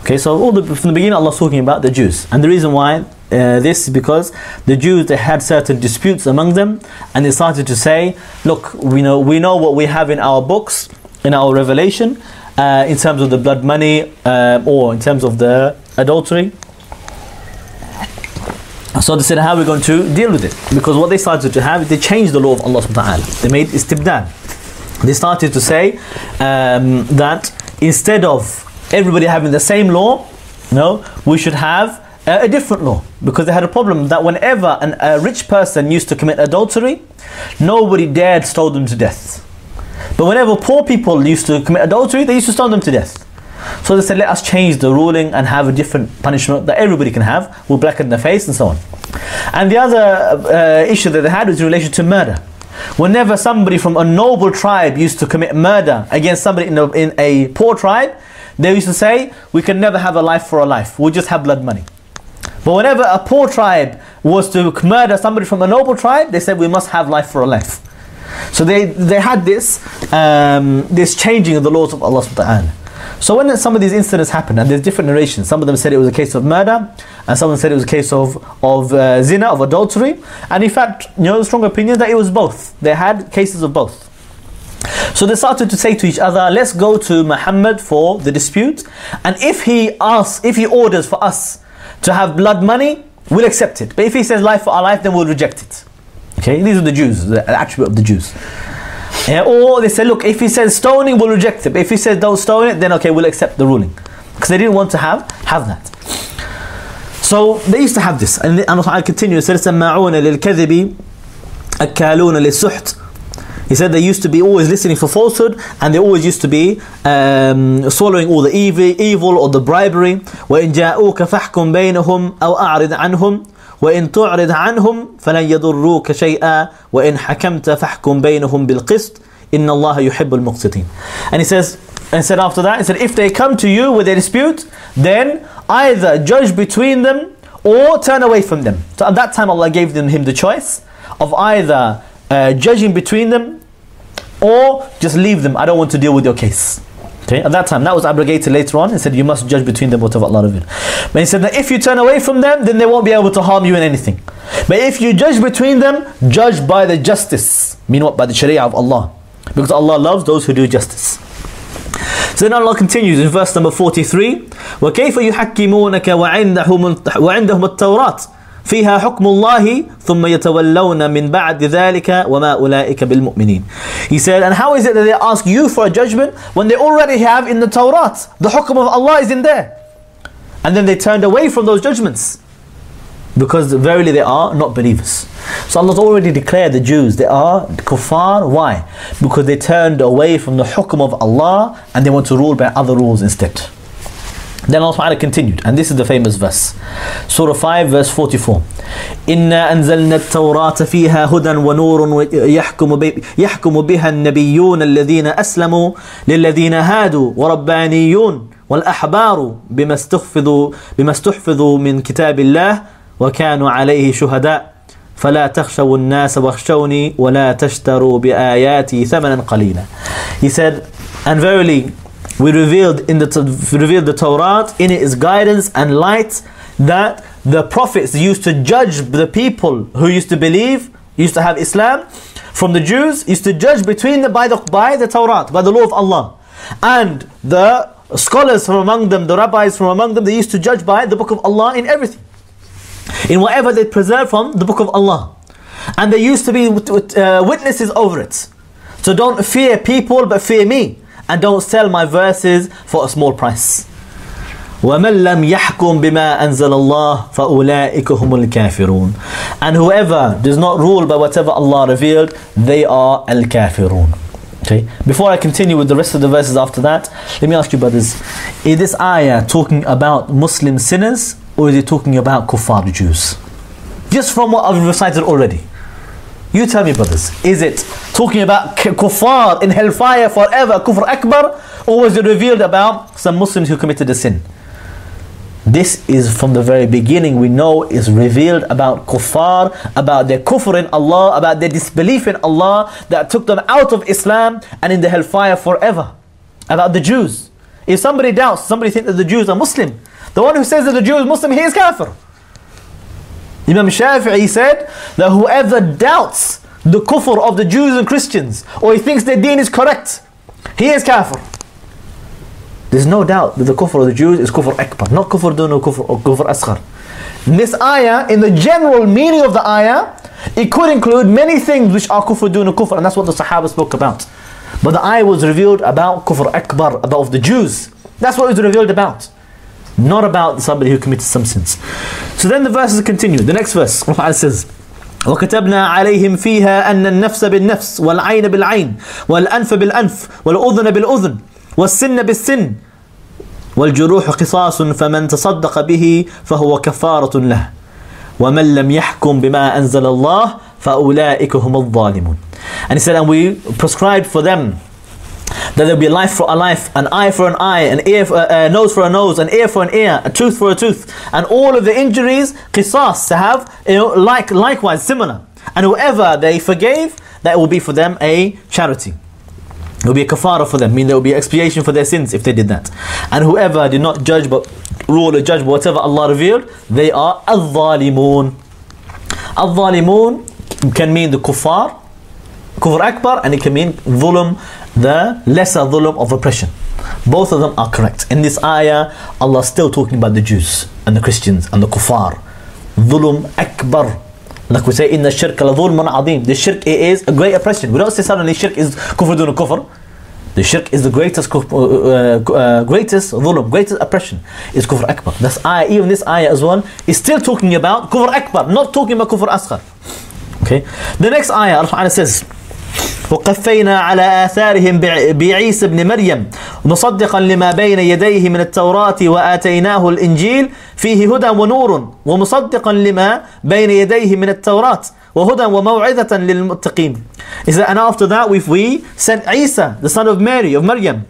Speaker 1: Okay, so all the, from the beginning Allah is talking about the Jews. And the reason why uh, this is because the Jews they had certain disputes among them and they started to say, look, we know we know what we have in our books, in our revelation, uh, in terms of the blood money uh, or in terms of the adultery so they said, how are we going to deal with it? Because what they started to have, is they changed the law of Allah subhanahu wa ta'ala. They made istibdal. They started to say um, that instead of everybody having the same law, no, we should have a, a different law. Because they had a problem that whenever an, a rich person used to commit adultery, nobody dared stone them to death. But whenever poor people used to commit adultery, they used to stone them to death. So they said, let us change the ruling and have a different punishment that everybody can have. We'll blacken their face and so on. And the other uh, issue that they had was in relation to murder. Whenever somebody from a noble tribe used to commit murder against somebody in a, in a poor tribe, they used to say, we can never have a life for a life. We'll just have blood money. But whenever a poor tribe was to murder somebody from a noble tribe, they said we must have life for a life. So they, they had this, um, this changing of the laws of Allah subhanahu wa ta'ala. So when some of these incidents happened, and there's different narrations, some of them said it was a case of murder, and some of them said it was a case of, of uh, zina, of adultery, and in fact, you know, the strong opinion that it was both. They had cases of both. So they started to say to each other, let's go to Muhammad for the dispute, and if he asks, if he orders for us to have blood money, we'll accept it. But if he says life for our life, then we'll reject it. Okay, these are the Jews, the attribute of the Jews. Yeah, or they say, look, if he says stoning, we'll reject it. But if he says don't stone it, then okay, we'll accept the ruling. Because they didn't want to have have that. So they used to have this. And Allah continues, سَمَّعُونَ لِلْكَذِبِ أَكَّالُونَ لِلسُّحْتِ He said they used to be always listening for falsehood and they always used to be um, swallowing all the evil, evil or the bribery. وَإِن جَاءُوكَ فَاحْكُمْ بَيْنَهُمْ أَوْ أَعْرِضْ عَنْهُمْ وإن تعرض عنهم فلن يضروك شيئا وإن حكمت فاحكم بينهم بالقسط إن الله يحب المقسطين and he says and said after that he said if they come to you with a dispute then either judge between them or turn away from them so at that time Allah gave them him the choice of either uh, judging between them or just leave them I don't want to deal with your case Okay, at that time, that was abrogated later on. He said you must judge between them whatever Allah revealed. But he said that if you turn away from them, then they won't be able to harm you in anything. But if you judge between them, judge by the justice. Mean what? By the Sharia of Allah. Because Allah loves those who do justice. So then Allah continues in verse number 43 وَكَيْفَ يُحَكِّمُونَكَ وَعِندَهُمُ وعندهم التوراة فيها حكم الله ثم يتولون من بعد ذلك وما أولئك بالمؤمنين He said, and how is it that they ask you for a judgment when they already have in the Torah, the hukum of Allah is in there. And then they turned away from those judgments. Because verily they are not believers. So Allah's already declared the Jews, they are kuffar. Why? Because they turned away from the hukum of Allah and they want to rule by other rules instead. Then Allah subhanahu continued, and this is the famous verse. Surah 5, verse 44. إنا أنزلنا التوراة فيها هدى ونور يحكم, بي يحكم بها النبيون الذين أسلموا للذين هادوا وربانيون والأحبار بما استحفظوا بما استحفظوا من كتاب الله وكانوا عليه شهداء فلا تخشوا الناس واخشوني ولا تشتروا بآياتي ثمنا قليلا. He said, and verily we revealed in the revealed the Torah in it is guidance and light that the prophets used to judge the people who used to believe used to have Islam from the Jews used to judge between the by the by the Torah by the law of Allah. And the scholars from among them the rabbis from among them they used to judge by the book of Allah in everything. In whatever they preserve from the book of Allah. And they used to be uh, witnesses over it. So don't fear people but fear me and don't sell my verses for a small price. وَمَنْ لَمْ يَحْكُمْ بِمَا أَنزَلَ اللَّهِ فَأُولَٰئِكَ هُمُ الْكَافِرُونَ And whoever does not rule by whatever Allah revealed, they are al-kafirun. Okay. Before I continue with the rest of the verses after that, let me ask you brothers, is this ayah talking about Muslim sinners or is it talking about kuffar Jews? Just from what I've recited already. You tell me, brothers, is it talking about kuffar in hellfire forever, kufr akbar, or was it revealed about some Muslims who committed a sin? This is from the very beginning, we know is revealed about kuffar, about their kufr in Allah, about their disbelief in Allah that took them out of Islam and in the hellfire forever. About the Jews. If somebody doubts, somebody thinks that the Jews are Muslim, the one who says that the Jew is Muslim, he is kafir. Imam Shafi'i said that whoever doubts the kufr of the Jews and Christians or he thinks their deen is correct, he is kafir. There's no doubt that the kufr of the Jews is kufr akbar, not kufr dun or kufr, or kufr asghar. This ayah, in the general meaning of the ayah, it could include many things which are kufr dun or kufr, and that's what the Sahaba spoke about. But the ayah was revealed about kufr akbar, about the Jews. That's what it was revealed about not about somebody who committed some sins. So then the verses continue. The next verse, Allah says, وكتبنا عليهم فيها أن النفس بالنفس والعين بالعين والأنف بالأنف والأذن بالأذن والسن بالسن والجروح قصاص فمن تصدق به فهو كفارة له ومن لم يحكم بما أنزل الله فأولئك هم الظالمون And he said, and we prescribed for them that there'll be a life for a life, an eye for an eye, an ear for a, a nose for a nose, an ear for an ear, a tooth for a tooth, and all of the injuries, qisas, to have, you know, like likewise similar. And whoever they forgave, that will be for them a charity. It will be a kafara for them, meaning there will be expiation for their sins if they did that. And whoever did not judge but rule or judge whatever Allah revealed, they are al-zalimun. Al-zalimun can mean the kuffar, kufr akbar, and it can mean dhulm, the lesser dhulm of oppression. Both of them are correct. In this ayah, Allah is still talking about the Jews and the Christians and the kuffar. Dhulm akbar. Like we say, in the shirk la dhulman adim. The shirk is a great oppression. We don't say suddenly shirk is kufr dun kufr. The shirk is the greatest uh, uh, uh, greatest dhulm, greatest oppression is kufr akbar. That's ayah, even this ayah as well is still talking about kufr akbar, not talking about kufr asghar. Okay. The next ayah, Allah says, وقفينا على آثارهم بعيسى ابن مريم مصدقا لما بين يديه من التوراة وآتيناه الإنجيل فيه هدى ونور ومصدقا لما بين يديه من التوراة وهدى وموعظة للمتقين. Said, and after that we, we sent Isa, the son of Mary, of Maryam,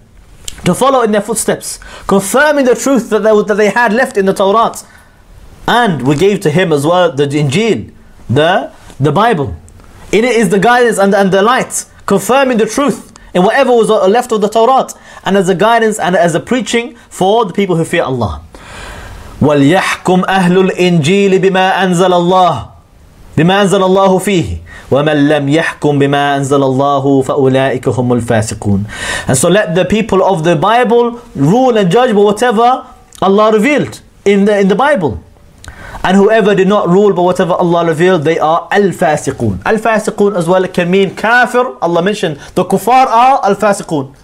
Speaker 1: to follow in their footsteps, confirming the truth that they, that they had left in the Torah. And we gave to him as well the Injil, the, the Bible. In it is the guidance and, and the light, confirming the truth in whatever was left of the Torah, and as a guidance and as a preaching for the people who fear Allah. وليحكم أهل الإنجيل بما أنزل الله بما أنزل الله فيه ومن لم يحكم بما أنزل الله فأولئك هم الفاسقون and so let the people of the Bible rule and judge by whatever Allah revealed in the, in the Bible and whoever did not rule by whatever Allah revealed they are al-fasiqun al-fasiqun as well can mean kafir. Allah mentioned the kuffar are al-fasiqun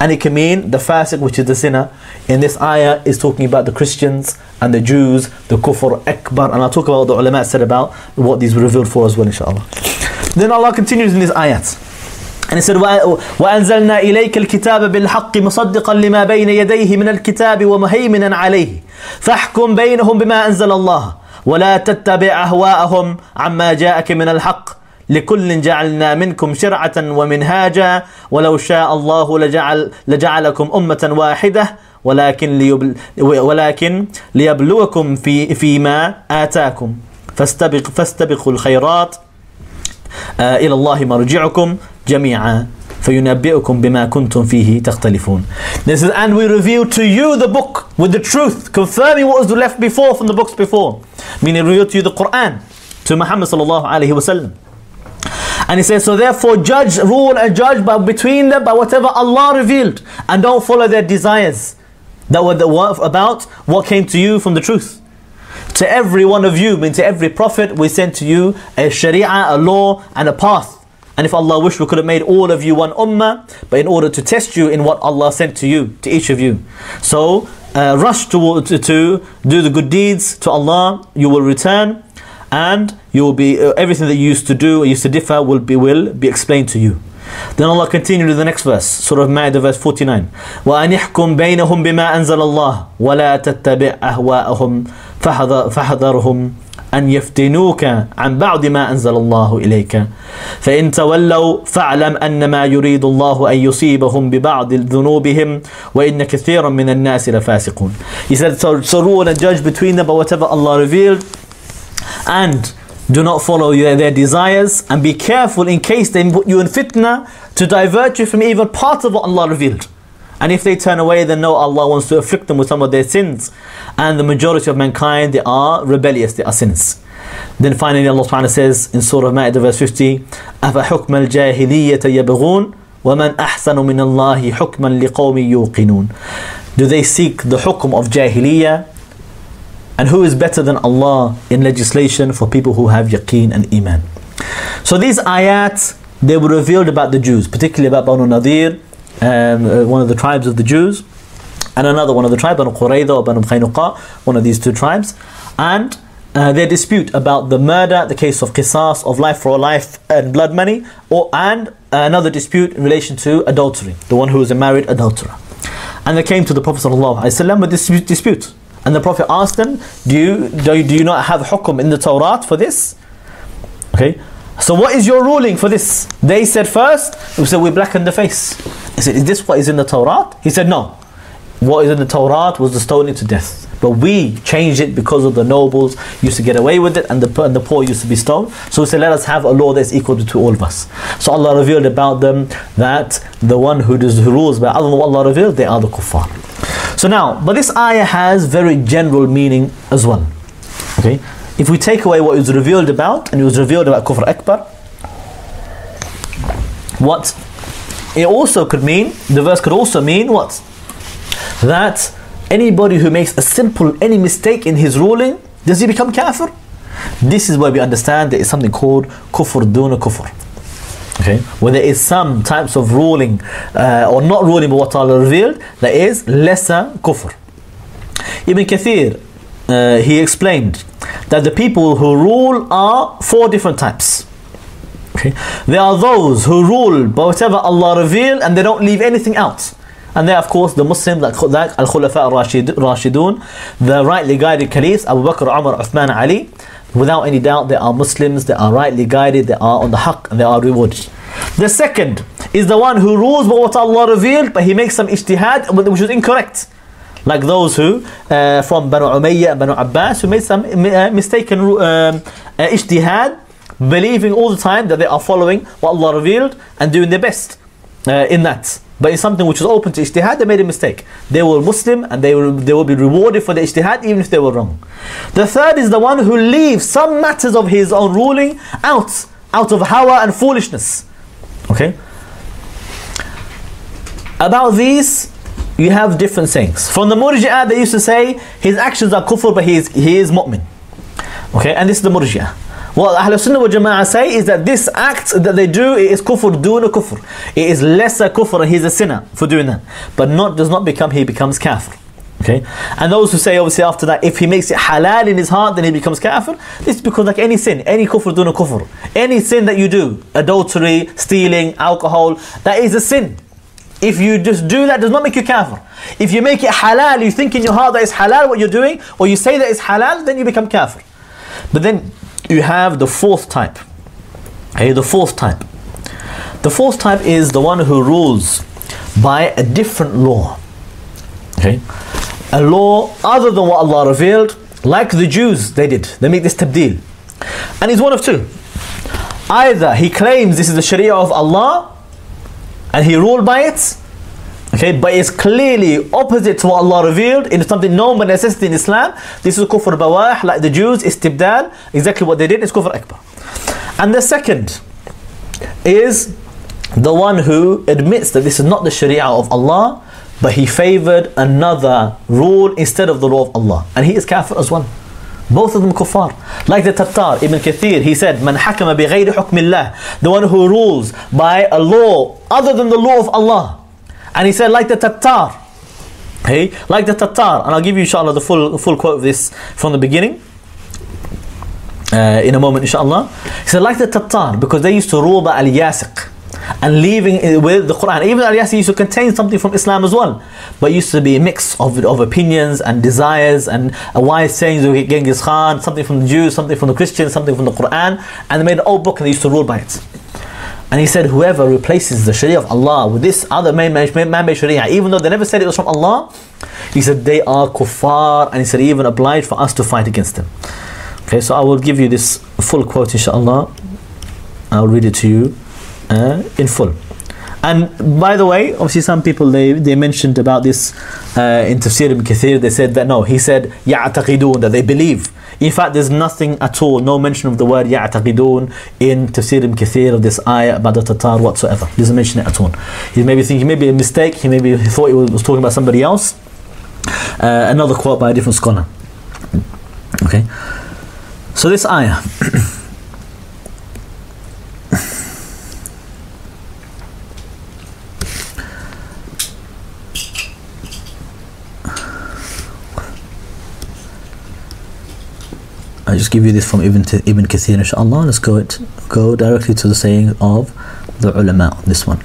Speaker 1: and it can mean the fasiq which is the sinner. In this ayah is talking about the Christians and the Jews, the kufr akbar, and I'll talk about what the ulama said about what these were revealed for as well, inshallah. Then Allah continues in these ayats. Said, وأنزلنا إليك الكتاب بالحق مصدقا لما بين يديه من الكتاب ومهيمنا عليه. فاحكم بينهم بما أنزل الله ولا تتبع أهواءهم عما جاءك من الحق. لكل جعلنا منكم شرعة ومنهاجا ولو شاء الله لجعل لجعلكم أمة واحدة. ولكن ليبل ولكن ليبلوكم في فيما آتاكم. فاستبق فاستبقوا الخيرات. إلى الله مرجعكم جميعا فينبئكم بما كنتم فيه تختلفون. This is and we reveal to you the book with the truth, confirming what was left before from the books before. Meaning reveal to you the Quran to Muhammad sallallahu alaihi wasallam. And he says, so therefore judge, rule and judge by between them by whatever Allah revealed, and don't follow their desires that were the, about what came to you from the truth. To every one of you, mean to every prophet, we sent to you a sharia, a law, and a path. And if Allah wished, we could have made all of you one ummah, but in order to test you in what Allah sent to you, to each of you. So, uh, rush to, to, to do the good deeds to Allah, you will return, and you will be, uh, everything that you used to do, used to differ, will be, will be explained to you. Then Allah continued with the next verse, Surah Ma'idah verse 49. وَأَنِ احْكُمْ بَيْنَهُمْ بِمَا أَنزَلَ اللَّهُ وَلَا تَتَّبِعْ أَهْوَاءَهُمْ فَحَذَرْهُمْ أن يفتنوك عن بعض ما أنزل الله إليك فإن تولوا فاعلم أن ما يريد الله أن يصيبهم ببعض ذنوبهم وإن كثيرا من الناس لفاسقون He said so, so rule and judge between them by whatever Allah revealed and do not follow their, their desires and be careful in case they put you in fitna to divert you from even part of what Allah revealed. And if they turn away, then know Allah wants to afflict them with some of their sins. And the majority of mankind, they are rebellious, they are sinners. Then finally Allah subhanahu says in Surah Ma'idah verse 50, أَفَحُكْمَ الْجَاهِلِيَّةَ يَبْغُونَ وَمَنْ أَحْسَنُ مِنَ اللَّهِ حُكْمًا لِقَوْمٍ يُوقِنُونَ Do they seek the hukm of jahiliyyah and who is better than Allah in legislation for people who have yaqeen and iman? So these ayat, they were revealed about the Jews, particularly about Banu Nadir, um, uh, one of the tribes of the Jews, and another one of the tribe, Banu Qurayza or Banu Qaynuqa, one of these two tribes, and uh, their dispute about the murder, the case of qisas, of life for life and blood money, or and another dispute in relation to adultery, the one who is a married adulterer. And they came to the Prophet ﷺ with this dispute. And the Prophet asked them, do you, do you, do you not have hukum in the Torah for this? Okay. So what is your ruling for this? They said first, we said we blackened the face. He said, is this what is in the Torah? He said, no. What is in the Torah was the stoning to death. But we changed it because of the nobles used to get away with it and the, and the poor used to be stoned. So we said, let us have a law that's equal to all of us. So Allah revealed about them that the one who, does, who rules by other than what Allah revealed, they are the kuffar. So now, but this ayah has very general meaning as well. Okay? If we take away what was revealed about, and it was revealed about Kufr Akbar, what it also could mean, the verse could also mean what? That anybody who makes a simple, any mistake in his ruling, does he become kafir? This is where we understand there is something called kufr duna kufr. Okay, where there is some types of ruling uh, or not ruling but what Allah revealed, there is lesser kufr. Ibn Kathir, uh, he explained that the people who rule are four different types. Okay, There are those who rule by whatever Allah revealed and they don't leave anything out. And they are, of course, the Muslims like, like Al Khulafa al Rashidun, the rightly guided caliphs, Abu Bakr, Umar, Uthman, Ali. Without any doubt, they are Muslims, they are rightly guided, they are on the haqq, and they are rewarded. The second is the one who rules by what Allah revealed, but he makes some ijtihad which is incorrect. Like those who, uh, from Banu Umayyah and Banu Abbas, who made some uh, mistaken um, uh, ijtihad, believing all the time that they are following what Allah revealed and doing their best uh, in that. But in something which was open to ijtihad, they made a mistake. They were Muslim and they will, they will be rewarded for the ijtihad even if they were wrong. The third is the one who leaves some matters of his own ruling out, out of hawa and foolishness. Okay? About these, you have different sayings. From the Murji'ah, they used to say his actions are kufr, but he is, he is mu'min. Okay, and this is the Murji'ah. What Ahl Sunnah wa Jama'ah say is that this act that they do is kufr duna kufr. It is lesser kufr he's a sinner for doing that. But not does not become he becomes kafir. Okay? And those who say obviously after that if he makes it halal in his heart then he becomes kafir. This is because like any sin, any kufr duna kufr. Any sin that you do, adultery, stealing, alcohol, that is a sin. If you just do that, does not make you kafir. If you make it halal, you think in your heart that it's halal what you're doing, or you say that it's halal, then you become kafir. But then you have the fourth type. Okay, the fourth type. The fourth type is the one who rules by a different law. Okay, a law other than what Allah revealed, like the Jews they did. They make this tabdeel, and he's one of two. Either he claims this is the Sharia of Allah, and he ruled by it, Okay, but it's clearly opposite to what Allah revealed. It is something known by necessity in Islam. This is kufr bawah, like the Jews, istibdal. Exactly what they did is kufr akbar. And the second is the one who admits that this is not the sharia of Allah, but he favored another rule instead of the law of Allah. And he is kafir as well. Both of them kuffar. Like the Tattar, Ibn Kathir, he said, Man hakama bi ghayri hukmillah. The one who rules by a law other than the law of Allah. And he said, like the Tattar. Hey, like the Tattar. And I'll give you, inshallah, the full, full quote of this from the beginning. Uh, in a moment, inshallah. He said, like the Tattar, because they used to rule by al yasiq and leaving with the Quran. Even al yasiq used to contain something from Islam as well, but used to be a mix of, of opinions and desires and wise sayings of Genghis Khan, something from the Jews, something from the Christians, something from the Quran, and they made an old book and they used to rule by it. And he said, whoever replaces the Sharia of Allah with this other man-made Sharia, even though they never said it was from Allah, he said they are kuffar, and he said even obliged for us to fight against them. Okay, so I will give you this full quote, inshallah. I'll read it to you uh, in full. And by the way, obviously some people they, they mentioned about this uh, in Tafsir ibn Kathir, they said that no, he said يَعْتَقِدُونَ that they believe. In fact, there's nothing at all, no mention of the word يَعْتَقِدُونَ in Tafsir ibn Kathir of this ayah about the Tatar whatsoever. He doesn't mention it at all. He maybe thinking maybe a mistake, he maybe he thought he was, was talking about somebody else. Uh, another quote by a different scholar. Okay. So this ayah [CLEARS THROAT] I just give you this from Ibn, Ibn Kathir inshallah. Let's go it go directly to the saying of the ulama this one.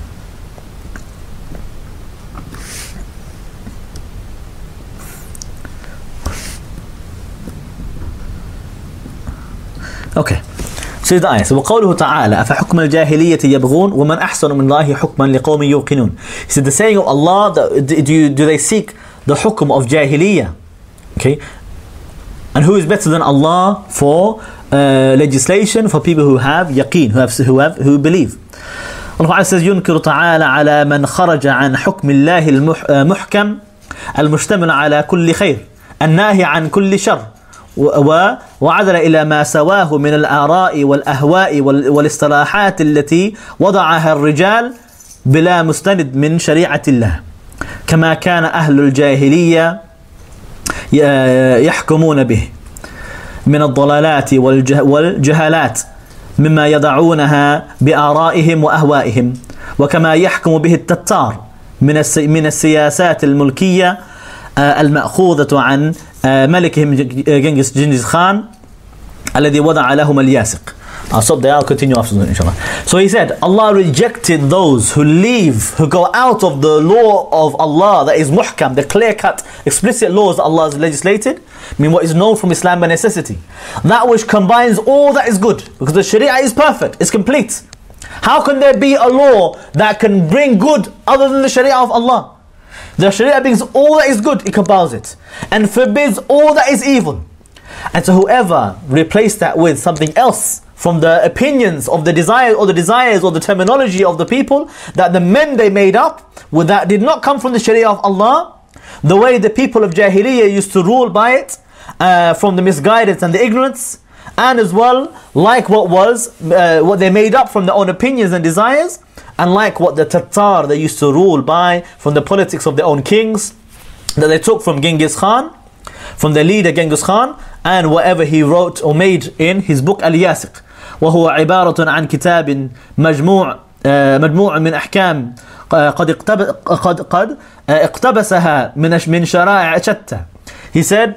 Speaker 1: Okay. So the ayah. So وقوله تعالى أفحكم الجاهلية يبغون ومن أحسن من الله حكما لقوم يوقنون. He said the saying of Allah, the, do, you, do they seek the hukm of jahiliyyah? Okay, and who is better than Allah for uh, legislation for people who have yaqeen, who have who have who believe. Allah says ينكر تعالى على من خرج عن حكم الله المحكم المشتمل على كل خير الناهي عن كل شر وعدل إلى ما سواه من الآراء والأهواء والاصطلاحات التي وضعها الرجال بلا مستند من شريعة الله كما كان أهل الجاهلية يحكمون به من الضلالات والجهالات مما يضعونها بآرائهم وأهوائهم وكما يحكم به التتار من من السياسات الملكية المأخوذة عن ملكهم جنجس جنجس خان الذي وضع لهم الياسق. I'll stop there, I'll continue afterwards, inshallah. So he said, Allah rejected those who leave, who go out of the law of Allah that is muhkam, the clear cut, explicit laws that Allah has legislated. I mean, what is known from Islam by necessity. That which combines all that is good, because the Sharia is perfect, it's complete. How can there be a law that can bring good other than the Sharia of Allah? The Sharia brings all that is good, it compiles it, and forbids all that is evil. And so whoever replaced that with something else from the opinions of the desires or the desires or the terminology of the people that the men they made up with that did not come from the Sharia of Allah, the way the people of Jahiliyyah used to rule by it, uh, from the misguidance and the ignorance, and as well like what was uh, what they made up from their own opinions and desires, and like what the Tatar they used to rule by from the politics of their own kings that they took from Genghis Khan, from their leader Genghis Khan, and whatever he wrote or made in his book Al-Yasiq. وهو عبارة عن كتاب مجموع مجموع من أحكام قد قد قد اقتبسها من من شرائع شتى. He said,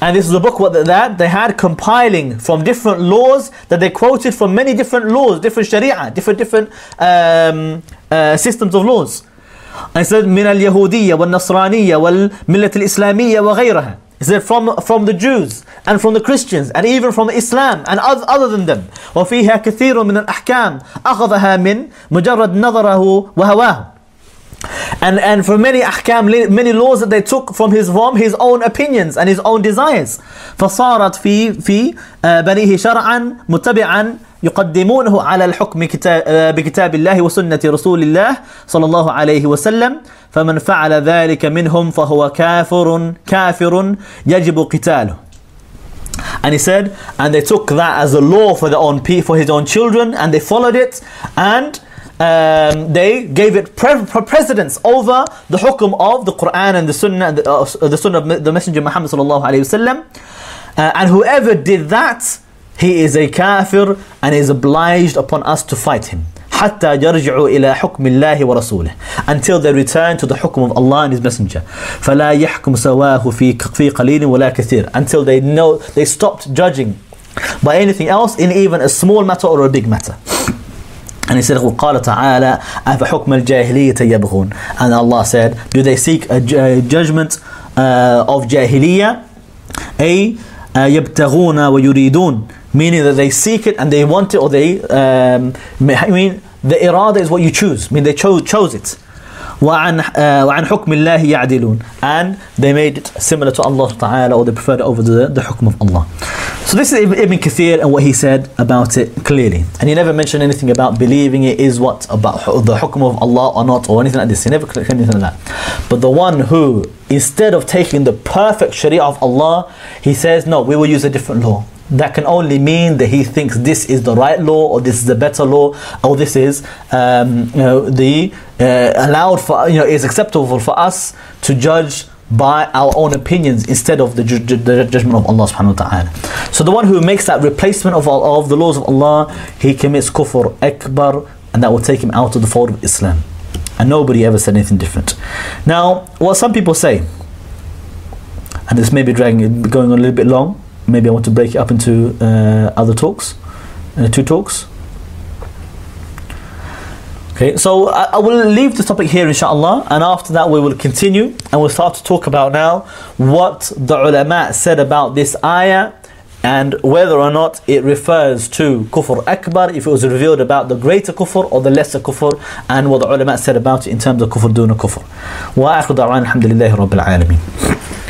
Speaker 1: and this is the book that they had compiling from different laws that they quoted from many different laws, different sharia, different different um, uh, systems of laws. He said من اليهودية والنصرانية والملة الإسلامية وغيرها. He said from, from the Jews and from the Christians and even from Islam and other, other than them. وفيها كثير من الأحكام أخذها من مجرد نظره وهواه. And, and for many ahkam, many laws that they took from his from his own opinions and his own desires. فصارت في في بنيه شرعا متبعا يقدمونه على الحكم كتاب بكتاب الله وسنة رسول الله صلى الله عليه وسلم فمن فعل ذلك منهم فهو كافر كافر يجب قتاله And he said, and they took that as a law for their own for his own children, and they followed it, and um, they gave it pre- precedence over the hukum of the Quran and the Sunnah, the, uh, the Sunnah of the Messenger Muhammad sallallahu alaihi wasallam. Uh, and whoever did that, he is a kafir and is obliged upon us to fight him. حتى يرجعوا إلى حكم الله ورسوله until they return to the حكم of Allah and His Messenger فلا يحكم سواه في في قليل ولا كثير until they know they stopped judging by anything else in even a small matter or a big matter and he said, قال تعالى أفحكم الجاهلية يبغون And Allah said, do they seek a judgment uh, of jahiliyyah? أي يبتغون ويريدون meaning that they seek it and they want it or they um, I mean the irada is what you choose I mean they chose, chose it وعن وعن حكم الله يعدلون and they made it similar to Allah Ta'ala or they preferred it over the, the حكم of Allah so this is Ibn Kathir and what he said about it clearly and he never mentioned anything about believing it is what about the حكم of Allah or not or anything like this he never claimed anything like that but the one who instead of taking the perfect sharia of Allah he says no we will use a different law that can only mean that he thinks this is the right law or this is the better law or this is um, you know the uh, allowed for you know is acceptable for us to judge by our own opinions instead of the, ju- the judgment of Allah subhanahu wa ta'ala. So the one who makes that replacement of, of the laws of Allah, he commits kufr akbar and that will take him out of the fold of Islam. And nobody ever said anything different. Now, what some people say, and this may be dragging going on a little bit long, maybe I want to break it up into uh, other talks, uh, two talks. Okay, so I, I, will leave the topic here, inshallah, and after that we will continue and we'll start to talk about now what the ulama said about this ayah and whether or not it refers to kufr akbar, if it was revealed about the greater kufr or the lesser kufr, and what the ulama said about it in terms of kufr duna kufr. Wa akhu da'wan alhamdulillahi rabbil alameen.